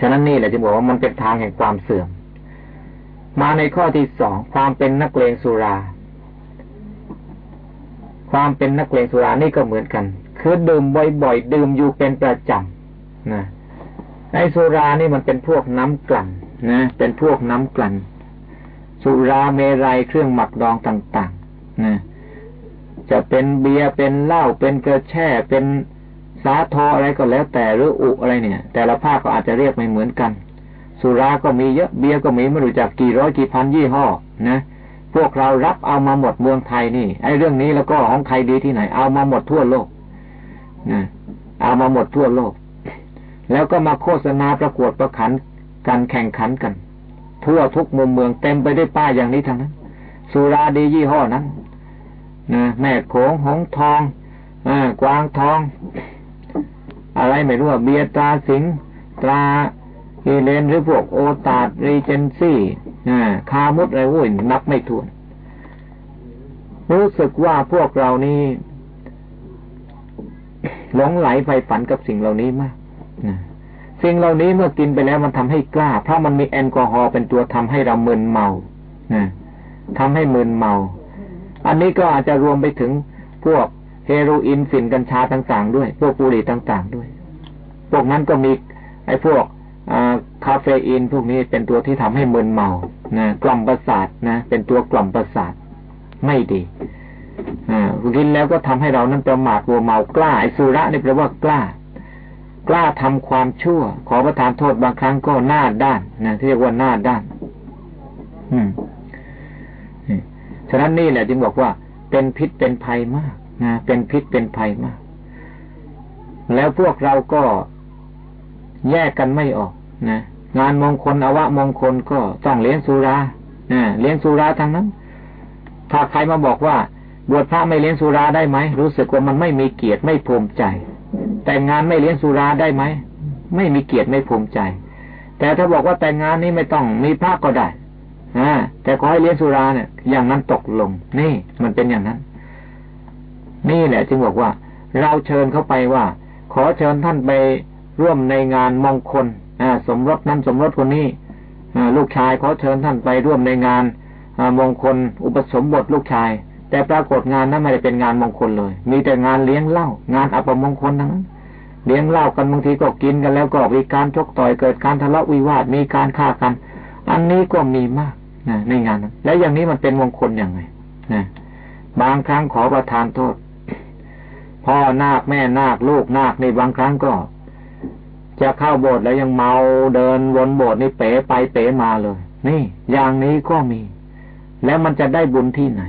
ฉะนั้นนี่แหละจะบอกว่ามันเป็นทางแห่งความเสื่อม มาในข้อที่สองความเป็นนักเลงสุรา ความเป็นนักเลงสุรานี่ก็เหมือนกัน คือดื่มบ่อยๆดื่มอยู่เป็นประจำนะในสุรานี่มันเป็นพวกน้ำกลั่นนะเป็นพวกน้ำกลั่นสุราเมรัยเครื่องหมักดองต่าง ๆ นะ จะเป็นเบียร์เป็นเหล้าเป็นกระแช่เป็นสาทออะไรก็แล้วแต่หรืออุอะไรเนี่ย แต่ละภาคก็อาจจะเรียกไม่เหมือนกัน สุราก็มีเยอะเบียร์ก็มีไม่รู้จักกี่ร้อยกี่พันยี่ห้อนะพวกเรารับเอามาหมดเมืองไทยนี่ไอ้เรื่องนี้แล้วก็ของใครดีที่ไหน เอามาหมดทั่วโลกนะเอามาหมดทั่วโลก แล้วก็มาโฆษณาประกวดประขันการแข่งขันกัน ทั่วทุกมุมเมืองเต็มไปด้วยป้ายอย่างนี้ทั้งนั้น สุราดียี่ห้อนั้น นะแม่โขงหงส์ทองกวางทอง อะไรไม่รู้ว่าเบียร์ตราสิงห์ตราเอเลนหรือพวก Otard Regency Camus อะไรวุ้ยนับไม่ถ้วน รู้สึกว่าพวกเรานี่หลงไหลไปฝันกับสิ่งเหล่านี้มากสิ่งเหล่านี้เมื่อกินไปแล้วมันทำให้กล้า เพราะมันมีแอลกอฮอล์เป็นตัวทำให้เรามึนเมาทำให้มึนเมา อันนี้ก็อาจจะรวมไปถึงพวกเฮโรอีนฝิ่นกัญชาต่าง ๆ ด้วย พวกบุหรี่ต่าง ๆ ด้วย พวกนั้นก็มีไอ้พวกคาเฟอีนพวกนี้เป็นตัวที่ทำให้มึนเมานะกล่อมประสาทนะ เป็นตัวกล่อมประสาทไม่ดีอ่ากินแล้วก็ทำให้เรานั้นประมาทวัวเมากล้าไอ้สุระนี่แปลว่ากล้า กล้าทำความชั่ว ขอประทานโทษบางครั้งก็หน้าด้านนะที่เรียกว่าหน้าด้าน อืม ฉะนั้นนี่แหละจึงบอกว่า เป็นพิษเป็นภัยมากนะเป็นพิษเป็นภัยมาก แล้วพวกเราก็แยกกันไม่ออกนะงานมงคลอวะมงคลก็ต้องเลี้ยงสุรานะเลี้ยงสุราทั้งนั้น ถ้าใครมาบอกว่า บวชพระไม่เลี้ยงสุราได้ไหมรู้สึกว่ามันไม่มีเกียรติไม่ภูมิใจ แต่งงานไม่เลี้ยงสุราได้ไหมไม่มีเกียรติไม่ภูมิใจ แต่ถ้าบอกว่าแต่งงานนี้ไม่ต้องมีพระก็ได้ อแต่ขอให้เลี้ยงสุราเนี่ย อย่างนั้นตกลง นี่มันเป็นอย่างนั้น นี่แหละ จึงบอกว่า เราเชิญเข้าไปว่า ขอเชิญท่านไปร่วมในงานมงคลอสมรสนั้นสมรสคนนี้ลูกชายขาเชิญท่านไปร่วมในงานมงคล อุปสมบทลูกชาย แต่ปรากฏงานนั้นไม่ได้เป็นงานมงคลเลย มีแต่งานเลี้ยงเหล้างานอัปมงคลทั้งนั้นเลี้ยงเหล้ากันบางทีก็กินกันแล้วก็มีการชกต่อยเกิดการทะเลาะวิวาทมีการฆ่ากัน อันนี้ก็มีมาก นะในงานนั้นแล้วอย่างนี้มันเป็นมงคลอย่างไรนะบางครั้งขอประทานโทษ พ่อนาคแม่นาคลูกนาคในบางครั้งก็ จะเข้าโบสถ์แล้วยังเมาเดินวนโบสถ์นี่เป๋ไปเป๋มาเลย นี่ อย่างนี้ก็มี แล้วมันจะได้บุญที่ไหน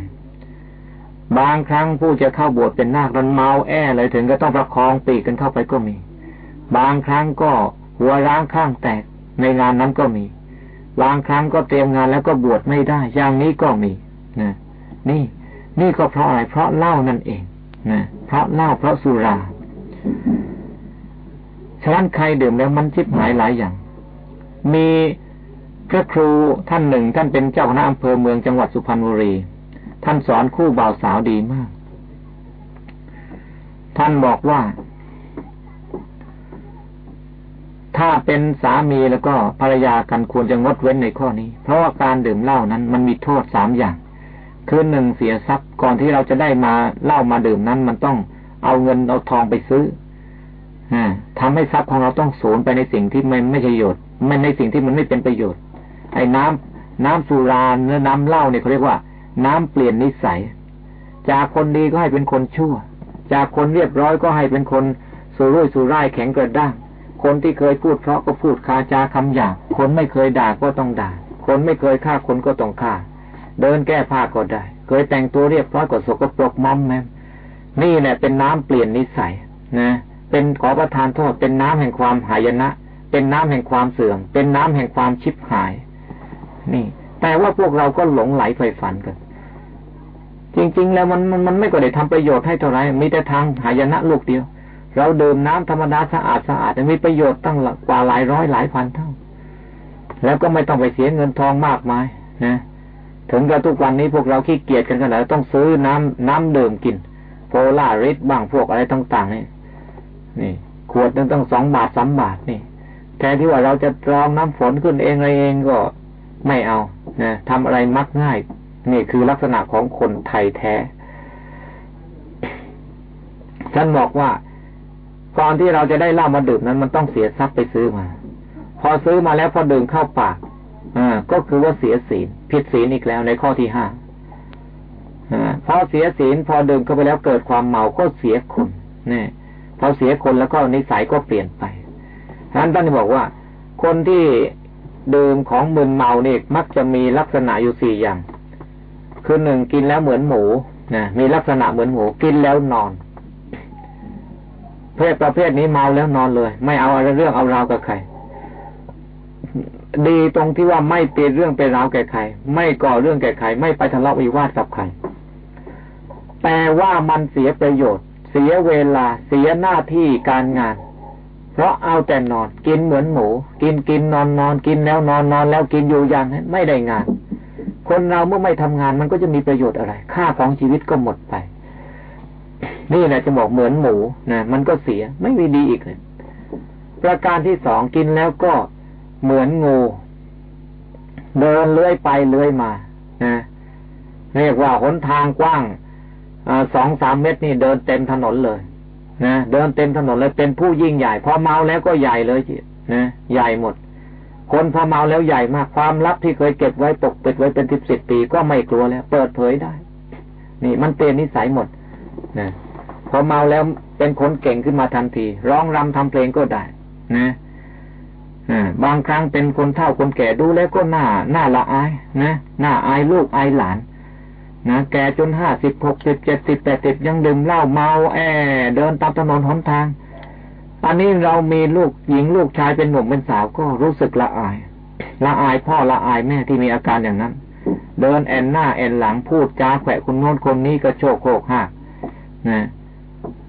บางครั้งผู้จะเข้าโบสถ์เป็นนาคนั้นเมาแอ่เลยถึงก็ต้องประคองปีกกันเข้าไปก็มี บางครั้งก็หัวร้างข้างแตกในงานนั้นก็มี บางครั้งก็เตรียมงานแล้วก็บวชไม่ได้ อย่างนี้ก็มีนะนี่ นี่ก็เพราะอะไร เพราะเหล้านั่นเองนะเพราะเหล้าเพราะสุราฉะนั้นใครดื่มแล้วมันชิบหายหลายอย่าง มีพระครูท่านหนึ่ง ท่านเป็นเจ้าคณะอำเภอเมืองจังหวัดสุพรรณบุรี ท่านสอนคู่บ่าวสาวดีมาก ท่านบอกว่า ถ้าเป็นสามีแล้วก็ภรรยากันควรจะงดเว้นในข้อนี้ เพราะว่าการดื่มเหล้านั้นมันมีโทษสามอย่าง คือหนึ่งเสียทรัพย์ก่อนที่เราจะได้มาเหล่ามาดื่มนั้น มันต้องเอาเงินเอาทองไปซื้ออทำให้ทรัพย์ของเราต้องสูญไปในสิ่งที่ไม่ไม่ใช่ประโยชน์ไม่ในสิ่งที่มันไม่เป็นประโยชน์ ไอ้น้ำน้ำสุราเนื้อน้ำเหล้าเนี่ยเขาเรียกว่า น้ำเปลี่ยนนิสัย จากคนดีก็ให้เป็นคนชั่ว จากคนเรียบร้อยก็ให้เป็นคนสุรุ่ยสุร่ายแข็งกระด้าง คนที่เคยพูดเพราะก็พูดคาจาคำหยาบคนไม่เคยด่าก็ต้องด่า คนไม่เคยฆ่าคนก็ต้องฆ่า เดินแก้ผ้าก็ได้ เคยแต่งตัวเรียบร้อยก็สกปรกมอมแมมนี่แหละเป็นน้ำเปลี่ยนนิสัยนะ เป็นขอประทานโทษ เป็นน้ำแห่งความหายนะ เป็นน้ำแห่งความเสื่อม เป็นน้ำแห่งความชิบหาย นี่ แต่ว่าพวกเราก็หลงไหลไฟฝันกัน จริง ๆ แล้วมันมันมันไม่ก็ได้ทำประโยชน์ให้เท่าไหร่มีแต่ทางหายนะลูกเดียว เราดื่มน้ำธรรมดาสะอาดสะอาดมีประโยชน์ตั้งกว่าหลายร้อยหลายพันเท่า แล้วก็ไม่ต้องไปเสียเงินทองมากมายนะถึงกับทุกวันนี้พวกเราขี้เกียจกันขนาดต้องซื้อน้ำน้ำดื่มกิน โพล่าริสบ้างพวกอะไรต่างๆนี่นี่ ขวดนึงต้องสองบาทสามบาทนี่ แทนที่ว่าเราจะรองน้ำฝนขึ้นเองอะไรเองก็ไม่เอานะทำอะไรมักง่าย นี่คือลักษณะของคนไทยแท้ฉันบอกว่า ก่อนที่เราจะได้เหล้ามาดื่มนั้น มันต้องเสียทรัพย์ไปซื้อมา พอซื้อมาแล้วพอดื่มเข้าปากอ่าก็คือว่าเสียศีล ผิดศีลอีกแล้วในข้อที่ห้าพอเสียศีลพอดื่มเข้าไปแล้วเกิดความเมาก็เสียคนนี่พอเสียคนแล้วก็นิสัยก็เปลี่ยนไปฉะนั้นท่านบอกว่า คนที่ดื่มของมึนเมาเนี่ยมักจะมีลักษณะอยู่สี่อย่าง คือหนึ่งกินแล้วเหมือนหมูนะมีลักษณะเหมือนหมู กินแล้วนอน เพศประเภทนี้เมาแล้วนอนเลย ไม่เอาอะไรเรื่องเอาราวกับใคร ดีตรงที่ว่าไม่เป็นเรื่องเป็นราวแก่ใคร ไม่ก่อเรื่องแก่ใคร ไม่ไปทะเลาะวิวาทกับใคร แต่ว่ามันเสียประโยชน์ เสียเวลา เสียหน้าที่การงาน เพราะเอาแต่นอน กินเหมือนหมู กินกินนอนนอนกินแล้วนอนนอนแล้วกินอยู่อย่างนั้นไม่ได้งาน คนเราเมื่อไม่ทำงานมันก็จะมีประโยชน์อะไร ค่าของชีวิตก็หมดไป นี่แหละจะบอกเหมือนหมูนะมันก็เสียไม่มีดีอีกเลยประการที่สองกินแล้วก็เหมือนงู เดินเลื้อยไปเลื้อยมานะเรียกว่าหนทางกว้างอสองสามเมตรนี่เดินเต็มถนนเลยนะเดินเต็มถนนเลยเป็นผู้ยิ่งใหญ่พอเมาแล้วก็ใหญ่เลยจีนะใหญ่หมด คนพอเมาแล้วใหญ่มากความลับที่เคยเก็บไว้ปกปิดไว้เป็นสิบสิบปีก็ไม่กลัวแล้ว เปิดเผยได้ นี่มันเปลี่ยนนิสัยหมด นะพอเมาแล้วเป็นคนเก่งขึ้นมาทันที ร้องรำทำเพลงก็ได้ นะบางครั้งเป็นคนเฒ่าคนแก่ดูแล้วก็หน้าหน้าละอาย นะหน้าอายลูกอายหลานนะแก่จนห้าสิบหกสิบเจ็ดสิบแปดสิบยังดื่มเหล้าเมาแอเดินตามถนนหนทางอันนี้เรามีลูกหญิงลูกชายเป็นหนุ่มเป็นสาวก็รู้สึกละอาย ละอายพ่อละอายแม่ที่มีอาการอย่างนั้น เดินแอนหน้าแอนหลังพูดจาแขวะคนโน้นคนนี้ก็โชกโคกหัก นะ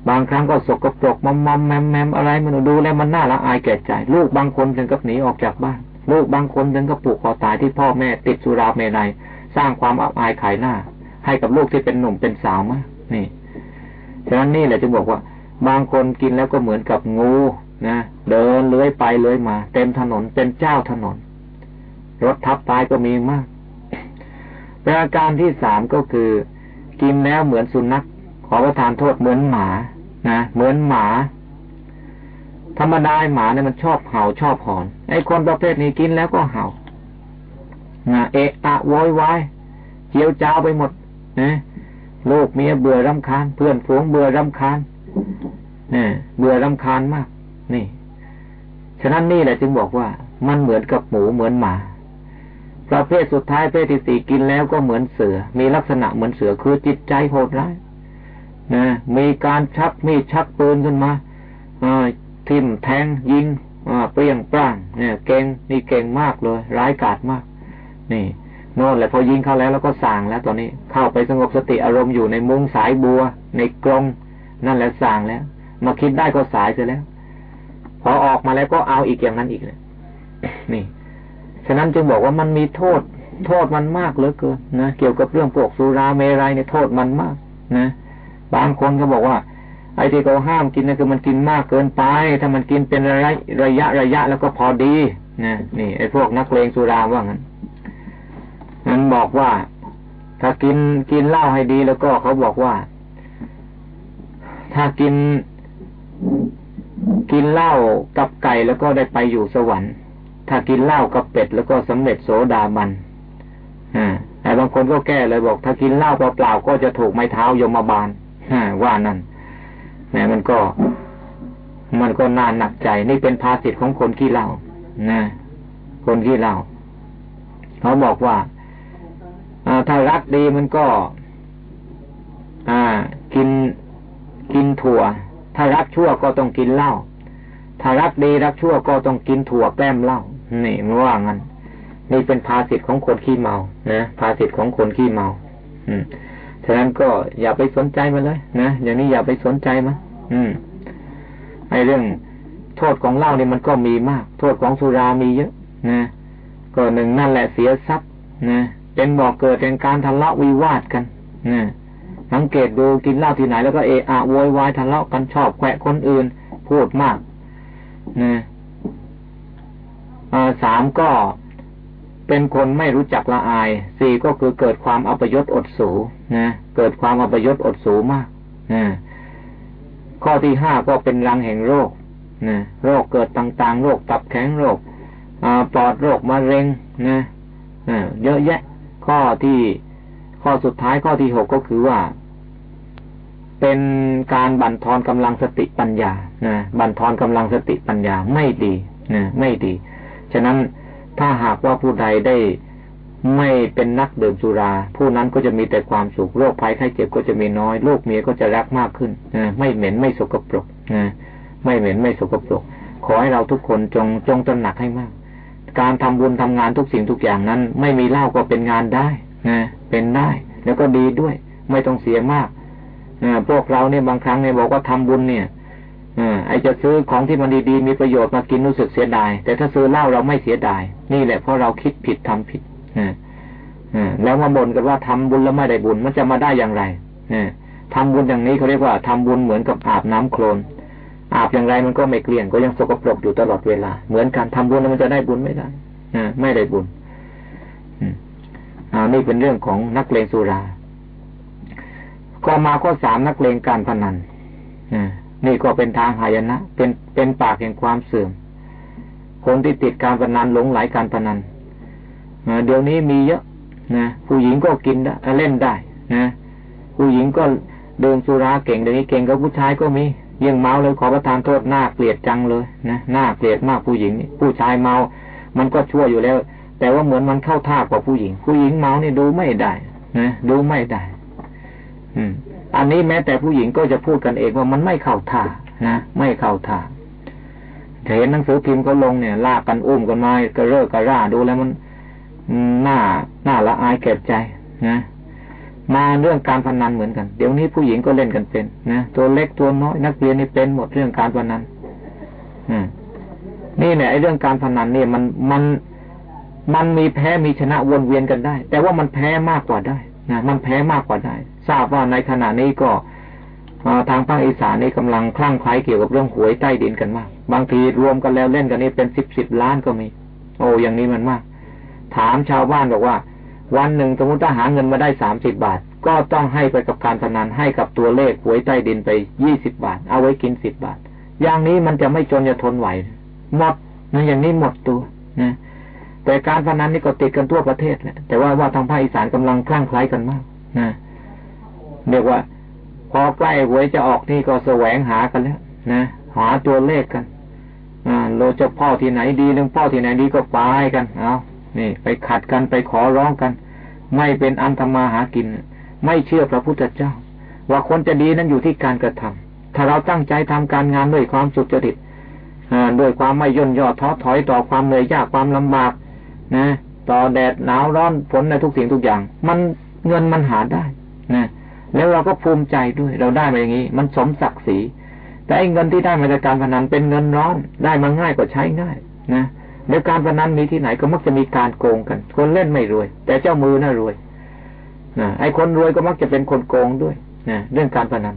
บางครั้งก็สกปรกมอมมอมแมมแมมอะไรมันดูแล้วมันน่าละอายแก่ใจ ลูกบางคนถึงกับหนีออกจากบ้าน ลูกบางคนถึงกับปลูกคอตายที่พ่อแม่ติดสุราเมลัยสร้างความอับอายขายหน้า ให้กับลูกที่เป็นหนุ่มเป็นสาวมากนี่ฉะนั้นนี่แหละจึงบอกว่า บางคนกินแล้วก็เหมือนกับงูนะเดินเลื้อยไปเลื้อยมา เต็มถนนเป็นเจ้าถนน รถทับตายก็มีมากประการที่สามก็คือ กินแล้วเหมือนสุนัข อประทานโทษเหมือนหมานะเหมือนหมา ธรรมดาหมาเนี่ยมันชอบเห่าชอบหอนไอ้คนประเภทนี้กินแล้วก็เห่านะเอะอะโวยวายเจียวจ้าไปหมดนะลูกเมียเบื่อรำคาญ เพื่อนฝูงเบื่อรำคาญเนี่ยเบื่อรำคาญมาก นี่ ฉะนั้นนี่แหละจึงบอกว่า มันเหมือนกับหมูเหมือนหมา ประเภทสุดท้ายเพศที่สี่กินแล้วก็เหมือนเสือ มีลักษณะเหมือนเสือคือจิตใจโหดร้าย นะมีการชักมีชักปืนขึ้นมาทิ่มแทงยิงเปรี้ยงปร้างเนี่ยเก่งนี่เก่งมากเลย ร้ายกาจมาก นี่โน่นแหละพอยิงเข้าแล้วแล้วก็สั่งแล้วตอนนี้เข้าไปสงบสติอารมณ์อยู่ในมุ้งสายบัว ในกรงนั่นแหละสั่งแล้ว มาคิดได้ก็สายเสียแล้ว พอออกมาแล้วก็เอาอีกอย่างนั้นอีกเลยนี่ฉะนั้นจึงบอกว่ามันมีโทษ โทษมันมากเหลือเกินนะเกี่ยวกับเรื่องพวกสุราเมรัยในโทษมันมาก นะ บางคนก็บอกว่า ไอ้ที่เขาห้ามกินนั่นคือมันกินมากเกินไป ถ้ามันกินเป็นระยะระยะระยะแล้วก็พอดีนะนี่ไอ้พวกนักเลงสุราว่างั้นมันบอกว่า ถ้ากินกินเหล้าให้ดีแล้วก็เขาบอกว่า ถ้ากินกินเหล้ากับไก่แล้วก็ได้ไปอยู่สวรรค์ ถ้ากินเหล้ากับเป็ดแล้วก็สำเร็จโสดาบันอ่าแต่บางคนก็แก้เลยบอก ถ้ากินเหล้าเปล่าๆก็จะถูกไม้เท้ายมบาล ว่านั่นแม่มันก็ มันก็น่าหนักใจ นี่เป็นภาสิทธ์ของคนขี้เหล้านะคนขี้เหล้าเขาบอกว่าถ้ารักดีมันก็ อ่า กินกินถั่ว ถ้ารักชั่วก็ต้องกินเหล้าถ้ารักดีรักชั่วก็ต้องกินถั่วแก้มเหล้านี่มันว่างั้นนี่เป็นภาสิทธ์ของคนขี้เมานะภาสิทธ์ของคนขี้เมา อืม ฉะนั้นก็อย่าไปสนใจมันเลยนะอย่างนี้อย่าไปสนใจมันอืมไอเรื่องโทษของเหล้านี่มันก็มีมาก โทษของสุรามีเยอะนะก็หนึ่งนั่นแหละเสียทรัพย์นะเป็นบอกเกิดเป็นการทะเลาะวิวาทกันนะสังเกตดูกินเหล้าที่ไหนแล้วก็เอะอะโวยวายทะเลาะกันชอบแขวะคนอื่น พูดมากนะสามก็ เป็นคนไม่รู้จักละอายสี่ก็คือเกิดความอัปยศอดสูนะเกิดความอัปยศอดสูมากนะข้อที่ห้าก็เป็นรังแห่งโรคนะโรคเกิดต่างๆ โรคตับแข็งโรคปอดโรคมะเร็งนะเยอะแยะ ข้อที่ข้อสุดท้ายข้อที่หกก็คือว่า เป็นการบั่นทอนกำลังสติปัญญานะบั่นทอนกำลังสติปัญญาไม่ดีนะไม่ดี ฉะนั้น ถ้าหากว่าผู้ใดได้ไม่เป็นนักดื่มสุรา ผู้นั้นก็จะมีแต่ความสุขโรคภัยไข้เจ็บก็จะมีน้อยลูกเมียก็จะรักมากขึ้นนะไม่เหม็นไม่สกปรกนะไม่เหม็นไม่สกปรก ขอให้เราทุกคนจงจงตระหนักให้มาก การทำบุญทำงานทุกสิ่งทุกอย่างนั้น ไม่มีเหล้าก็เป็นงานได้นะเป็นได้ แล้วก็ดีด้วย ไม่ต้องเสียมากพวกเราเนี่ยบางครั้งเนี่ยบอกว่าทำบุญเนี่ย ไอจะซื้อของที่มันดีๆ มีประโยชน์มากินรู้สึกเสียดาย แต่ถ้าซื้อเหล้าเราไม่เสียดาย นี่แหละเพราะเราคิดผิดทำผิดอแล้วมาบ่นกันว่าทำบุญแล้วไม่ได้บุญมันจะมาได้อย่างไรทำบุญอย่างนี้เขาเรียกว่าทำบุญเหมือนกับอาบน้ำโคลน อาบอย่างไรมันก็ไม่เกลี้ยงก็ยังสกปรกอยู่ตลอดเวลา เหมือนกันทำบุญแล้วมันจะได้บุญไม่ได้ไม่ได้บุญอ่านี่เป็นเรื่องของนักเลงสุราก็มาข้อสามนักเลงการพนันอ นี่ก็เป็นทางหายนะ เป็นเป็นปากแห่งความเสื่อม คนที่ติดการพนันหลงไหลการพนันเดี๋ยวนี้มีเยอะนะผู้หญิงก็กินเล่นได้นะผู้หญิงก็เดินสุราเก่งเดี๋ยวนี้เก่งกับผู้ชายก็มียังเมาเลยขอประทานโทษหน้าเกลียดจังเลยนะหน้าเกลียดมากผู้หญิงนี่ผู้ชายเมา มันก็ชั่วอยู่แล้ว แต่ว่าเหมือนมันเข้าท่ากว่าผู้หญิง ผู้หญิงเมานี่ดูไม่ได้นะดูไม่ได้ อืม อันนี้แม้แต่ผู้หญิงก็จะพูดกันเองว่ามันไม่เข้าท่านะไม่เข้าท่าเห็นหนังสือพิมพ์ก็ลงเนี่ย ลากกันอุ้มกันมากระเร่อกระร่าดูแล้วมันหน้าหน้าละอายเก็บใจนะมาเรื่องการพนันเหมือนกัน เดี๋ยวนี้ผู้หญิงก็เล่นกันเป็นนะตัวเล็กตัวน้อยนักเรียนนี่เป็นหมดเรื่องการพนันอืมนี่เนี่ยไอ้เรื่องการพนันเนี่ยมันมันมันมีแพ้มีชนะวนเวียนกันได้ แต่ว่ามันแพ้มากกว่าได้นะมันแพ้มากกว่าได้ ทราบว่าในขณะนี้ก็ทางภาคอีสานนี่กำลังคลั่งไคล้เกี่ยวกับเรื่องหวยใต้ดินกันมาก บางทีรวมกันแล้วเล่นกันนี่เป็นสิบสิบล้านก็มี โอ้อย่างนี้มันมาก ถามชาวบ้านบอกว่า วันหนึ่งสมมติถ้าหาเงินมาได้สามสิบบาท ก็ต้องให้ไปกับการพนันให้กับตัวเลขหวยใต้ดินไปยี่สิบบาท เอาไว้กินสิบบาท อย่างนี้มันจะไม่จนจะทนไหวหมดนะอย่างนี้หมดตัวนะแต่การพนันนี่ก็ติดกันทั่วประเทศแหละแต่ว่าว่าทางภาคอีสานกำลังคลั่งไคล้กันมากนะ เรียกว่า พอใกล้หวยจะออกนี่ก็แสวงหากันแล้วนะหาตัวเลขกันอ่าเราจะพ่อที่ไหนดีหรือพ่อที่ไหนดีก็ไปกันเอานี่ ไปขัดกันไปขอร้องกัน ไม่เป็นอันธรรมาหากิน ไม่เชื่อพระพุทธเจ้า ว่าคนจะดีนั้นอยู่ที่การกระทำถ้าเราตั้งใจทำการงานด้วยความสุจริตด้วยความไม่ย่นย่อท้อถอยต่อความเหนื่อยยากความลำบากนะต่อแดดหนาวร้อนฝนในทุกสิ่งทุกอย่าง มันเงินมันหาได้นะ แล้วเราก็ภูมิใจด้วยเราได้มาอย่างนี้ มันสมศักดิ์ศรีแต่เงินที่ได้มาจากการพนันเป็นเงินร้อนได้มาง่ายกว่าใช้ง่ายนะแล้วการพนันมีที่ไหนก็มักจะมีการโกงกัน คนเล่นไม่รวย แต่เจ้ามือน่ารวยนะไอ้คนรวยก็มักจะเป็นคนโกงด้วยนะเรื่องการพนัน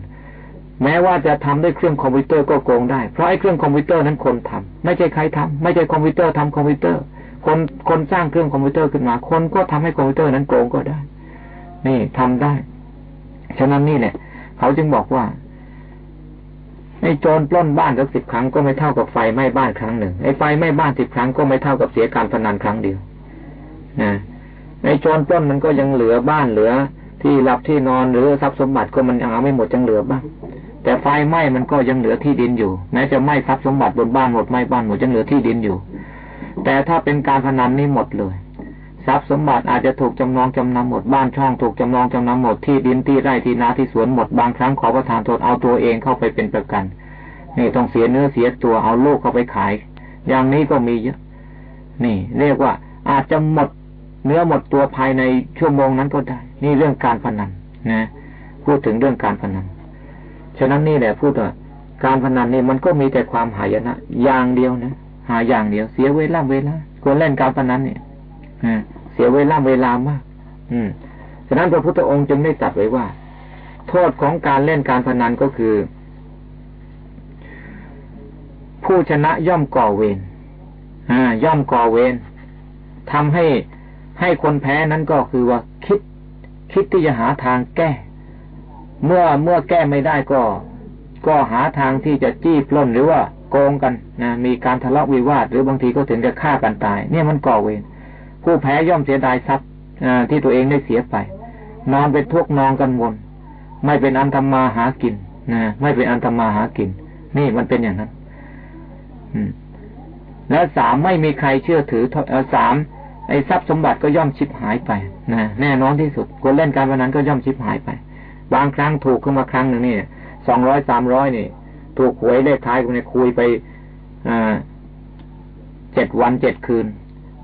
แม้ว่าจะทำด้วยเครื่องคอมพิวเตอร์ก็โกงได้เพราะไอ้เครื่องคอมพิวเตอร์นั้นคนทำไม่ใช่ใครทำไม่ใช่คอมพิวเตอร์ทำคอมพิวเตอร์ คนคนสร้างเครื่องคอมพิวเตอร์ขึ้นมา คนก็ทำให้คอมพิวเตอร์นั้นโกงก็ได้ นี่ทำได้ ฉะนั้นนี่เนี่ยเขาจึงบอกว่าไอ้โจรปล้นบ้านสักสิบครั้งก็ไม่เท่ากับไฟไหม้บ้านครั้งหนึ่งไอ้ไฟไหม้บ้านสิบครั้งก็ไม่เท่ากับเสียการพนันครั้งเดียวนะไอ้โจรปล้นมันก็ยังเหลือบ้านเหลือ ที่หลับที่นอนหรือทรัพย์สมบัติก็มันยังเอาไม่หมดยังเหลือบ้างแต่ไฟไหม้มันก็ยังเหลือที่ดินอยู่แม้จะไหม้ทรัพย์สมบัติบนบ้านหมดไหม้บ้านหมดยังเหลือที่ดินอยู่ แต่ถ้าเป็นการพนันนี่หมดเลย ทรัพย์สมบัติอาจจะถูกจำนองจำนำหมดบ้านช่องถูกจำนองจำนำหมดที่ดินที่ไร่ที่นาที่สวนหมดบางครั้งขอประทานโทษเอาตัวเองเข้าไปเป็นประกันนี่ต้องเสียเนื้อเสียตัวเอาลูกเข้าไปขาย อย่างนี้ก็มีเยอะนี่ เรียกว่า อาจจะหมดเนื้อหมดตัวภายในชั่วโมงนั้นก็ได้ นี่เรื่องการพนันนะพูดถึงเรื่องการพนันฉะนั้นนี่แหละพูดว่าการพนันนี่มันก็มีแต่ความหายนะอย่างเดียวนะหาอย่างเดียว เสียเวลาเวลาคนเล่นการพนันเนี่ย เสียเวลาเวลามาก อืมฉะนั้นพระพุทธองค์จึงได้ตรัสไว้ว่า โทษของการเล่นการพนันก็คือ ผู้ชนะย่อมก่อเวรย่อมก่อเวรทำให้ให้คนแพ้นั้นก็คือว่าคิด คิดที่จะหาทางแก้ เมื่อเมื่อแก้ไม่ได้ก็ ก็หาทางที่จะจี้ปล้นหรือว่าโกงกันนะมีการทะเลาะวิวาทหรือบางทีก็ถึงจะฆ่ากันตาย เนี่ยมันก่อเวร ผู้แพ้ย่อมเสียดายทรัพย์ที่ตัวเองได้เสียไป นอนเป็นทุกนองกันวน ไม่เป็นอันทำมาหากินนะไม่เป็นอันทำมาหากิน นี่มันเป็นอย่างนั้นและสามไม่มีใครเชื่อถือสามไอ้ทรัพย์สมบัติก็ย่อมชิบหายไปนะแน่นอนที่สุดคนเล่นการพนันก็ย่อมชิบหายไป บางครั้งถูกขึ้นมาครั้งหนึ่งนี่สองร้อยสามร้อยนี่ ถูกหวยเลขท้ายคนนี้คุยไปเจ็ดวันเจ็ดคืน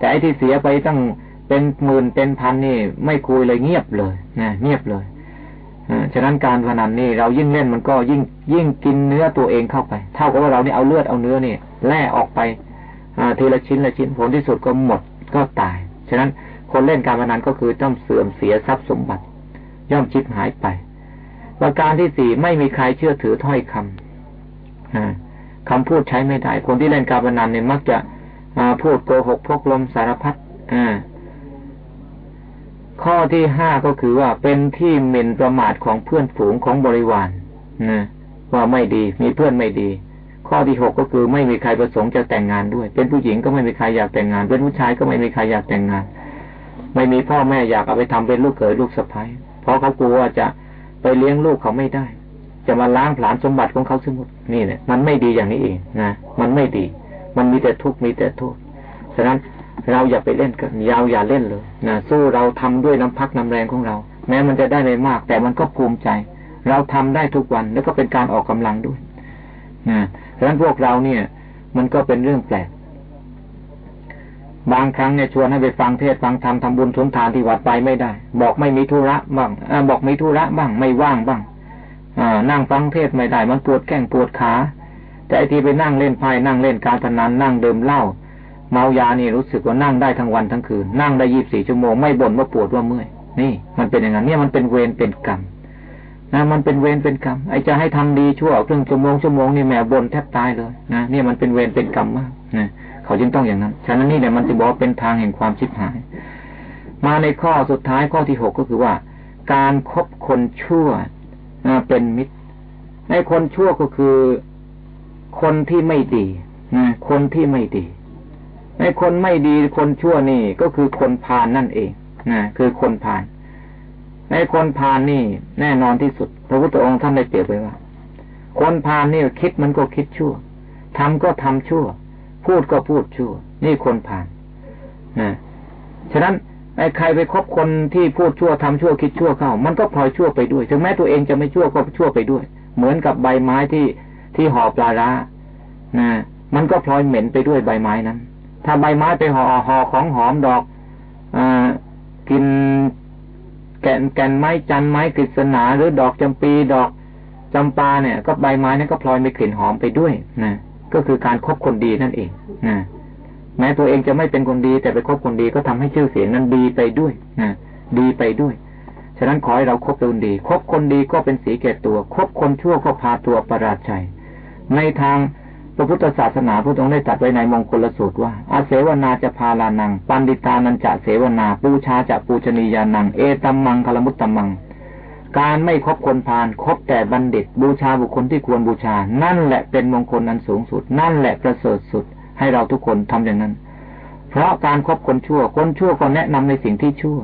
แต่ไอ้ที่เสียไปตั้งเป็นหมื่นเป็นพันนี่ ไม่คุยเลยเงียบเลยนะเงียบเลยฉะนั้นการพนันนี่เรายิ่งเล่นมันก็ยิ่งยิ่งกินเนื้อตัวเองเข้าไป เท่ากับว่าเรานี่เอาเลือดเอาเนื้อนี่แล่ออกไปทีละชิ้นละชิ้นผลที่สุดก็หมดก็ตาย ฉะนั้นคนเล่นการพนันก็คือต้องเสื่อมเสียทรัพย์สมบัติ ย่อมชิบหายไป ประการที่สี่ไม่มีใครเชื่อถือถ้อยคำคำพูดใช้ไม่ได้ คนที่เล่นการพนันเนี่ยมักจะ พูดโกหกพกลมสารพัดข้อที่ห้าก็คือว่าเป็นที่หมิ่นประมาทของเพื่อนฝูงของบริวารนะว่าไม่ดี มีเพื่อนไม่ดี ข้อที่หกก็คือไม่มีใครประสงค์จะแต่งงานด้วย เป็นผู้หญิงก็ไม่มีใครอยากแต่งงาน เป็นผู้ชายก็ไม่มีใครอยากแต่งงาน ไม่มีพ่อแม่อยากเอาไปทำเป็นลูกเขยลูกสะใภ้เพราะเขากลัวว่าจะไปเลี้ยงลูกเขาไม่ได้ จะมาล้างผลาญสมบัติของเขาสมุดนี่เนี่ยมันไม่ดีอย่างนี้เองนะมันไม่ดี มันมีแต่ทุกข์มีแต่โทษฉะนั้นเราอย่าไปเล่นกันยาวอย่าเล่นเลยนะสู้เราทำด้วยน้ำพักน้ำแรงของเรา แม้มันจะได้ไม่มาก แต่มันก็ภูมิใจ เราทำได้ทุกวันแล้วก็เป็นการออกกำลังด้วยนะฉะนั้นพวกเราเนี่ย มันก็เป็นเรื่องแปลกบางครั้งเนี่ยชวนให้ไปฟังเทศฟังธรรมทำบุญทุนทานที่วัดไปไม่ได้ บอกไม่มีธุระบ้างอบอกมีธุระบ้างไม่ว่างบ้าง อ่า นั่งฟังเทศไม่ได้ มันปวดแข้งปวดขา แต่ไอที่ไปนั่งเล่นไพ่นั่งเล่นการพนันนั่งดื่มเหล้าเมายานี่รู้สึกว่านั่งได้ทั้งวันทั้งคืนนั่งได้ยี่บสี่ชั่วโมงไม่บ่นว่าปวดว่าเมื่อยนี่มันเป็นอย่างนั้นเนี่ยมันเป็นเวรเป็นกรรมนะมันเป็นเวรเป็นกรรมไอ้จะให้ทำดีชั่วครึ่งชั่วโมงชั่วโมงนี่แหมบ่นแทบตายเลยนะเนี่ยมันเป็นเวรเป็นกรรมมากนะเขาจึงต้องอย่างนั้น ฉะนั้นนี่เนี่ยมันจะบอกเป็นทางแห่งความชิบหาย มาในข้อสุดท้ายข้อที่หกก็คือว่า การครบคนชั่วเป็นมิตรในคนชั่วก็คือ คนที่ไม่ดีนะคนที่ไม่ดี ในคนไม่ดีคนชั่วนี่ก็คือคนพาลนนั่นเองนะคือคนพาลในคนพาลนนี่แน่นอนที่สุด พระพุทธองค์ท่านได้เปรียบไว้ว่า คนพาลนนี่คิดมันก็คิดชั่วทำก็ทำชั่ว พูดก็พูดชั่ว นี่คนพาลนะฉะนั้นไอ้ใครไปคบคนที่พูดชั่วทำชั่วคิดชั่วเข้า มันก็พลอยชั่วไปด้วย ถึงแม้ตัวเองจะไม่ชั่วก็ชั่วไปด้วย เหมือนกับใบไม้ที่ ที่ห่อปลาร้านะมันก็พลอยเหม็นไปด้วยใบไม้นั้น ถ้าใบไม้ไปห่อห่อของหอมดอกอกินแก่นแก่นไม้จันไม้กฤษณาหรือดอกจำปีดอกจำปาเนี่ย ก็ใบไม้นั้นก็พลอยมีกลิ่นหอมไปด้วยนะก็คือการครบคนดีนั่นเองนะแม้ตัวเองจะไม่เป็นคนดี แต่ไปคบคนดีก็ทำให้ชื่อเสียงนั้นดีไปด้วยนะดีไปด้วย ฉะนั้นขอให้เราคบคนดี คบคนดีก็เป็นสีแก่ตัว คบคนชั่วก็พาตัวประราชัย ในทางพระพุทธศาสนาพระองค์ได้ตรัสไว้ในมงคลสูตรว่า อาเสวนาจะพาลานัง ปันดิตานันจะเสวนา ปูชาจะปูชนียานัง เอตัมมังคลมุตตัมมัง การไม่คบคนพาลคบแต่บัณฑิต บูชาบุคคลที่ควรบูชา นั่นแหละเป็นมงคลอันสูงสุด นั่นแหละประเสริฐสุด ให้เราทุกคนทำอย่างนั้น เพราะการครบคนชั่ว คนชั่วก็แนะนำในสิ่งที่ชั่ว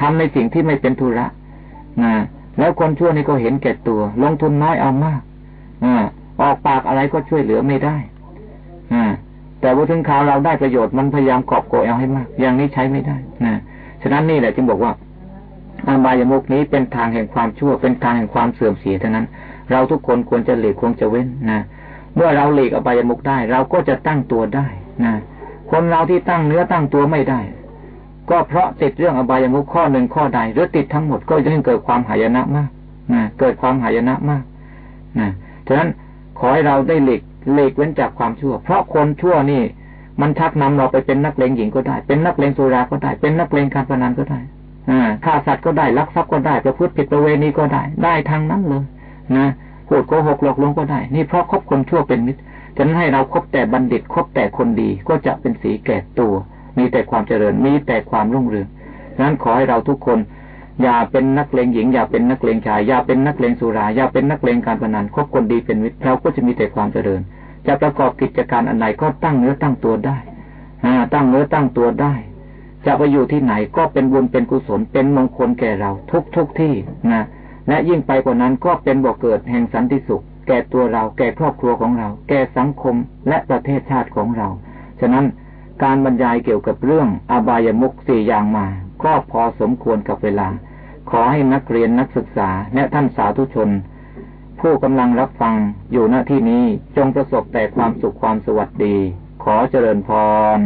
ทำในสิ่งที่ไม่เป็นธุระนะแล้วคนชั่วนี่ก็เห็นแก่ตัว ลงทุนน้อยเอามากอ่า ออกปากอะไรก็ช่วยเหลือไม่ได้อแต่ว่าถึงข่าวเราได้ประโยชน์มันพยายามกอบโกยเอาให้มาก อย่างนี้ใช้ไม่ได้นะฉะนั้นนี่แหละจึงบอกว่าอบายมุกนี้เป็นทางแห่งความชั่ว เป็นทางแห่งความเสื่อมเสียเท่านั้น เราทุกคนควรจะหลีกควรจะเว้นนะเมื่อเราหลีกอบายมุกได้ เราก็จะตั้งตัวได้นะคนเราที่ตั้งเนื้อตั้งตัวไม่ได้ ก็เพราะติดเรื่องอบายมุกข้อหนึ่งข้อใด หรือติดทั้งหมดก็จะเกิดความหายนะมากนะเกิดความหายนะมากนะฉะนั้น ขอให้เราได้หลีกหลีกเว้นจากความชั่ว เพราะคนชั่วนี่ มันชักนำเราไปเป็นนักเลงหญิงก็ได้ เป็นนักเลงสุราก็ได้ เป็นนักเลงการพนันก็ได้อ่าฆ่าสัตว์ก็ได้ลักทรัพย์ก็ได้ประพฤติผิดประเวณีก็ได้ ได้ทางนั้นเลยนะพูดโกหกหลอกลวงก็ได้ นี่เพราะคบคนชั่วเป็นมิตรฉะนั้นให้เราครบแต่บัณฑิตคบแต่คนดีก็จะเป็นสีแก่ตัว มีแต่ความเจริญมีแต่ความรุ่งเรืองฉะนั้นขอให้เราทุกคน อย่าเป็นนักเลงหญิง อย่าเป็นนักเลงชาย อย่าเป็นนักเลงสุรา อย่าเป็นนักเลงการพนันคบคนดีเป็นมิตรเราก็จะมีแต่ความเจริญ จะประกอบกิจการอันไหนก็ตั้งเนื้อตั้งตัวได้ตั้งเนื้อตั้งตัวได้ จะไปอยู่ที่ไหนก็เป็นบุญเป็นกุศลเป็นมงคลแก่เราทุกทุกที่นะและยิ่งไปกว่านั้นก็เป็นบ่อกเกิดแห่งสันติสุข แก่ตัวเรา แก่ครอบครัวของเรา แก่สังคมและประเทศชาติของเรา ฉะนั้นการบรรยายเกี่ยวกับเรื่องอบายมุกสี่อย่างมา ก็พอสมควรกับเวลา ขอให้นักเรียนนักศึกษาและท่านสาธุชน ผู้กำลังรับฟังอยู่หน้าที่นี้จงประสบแต่ความสุขความสวัสดี ขอเจริญพร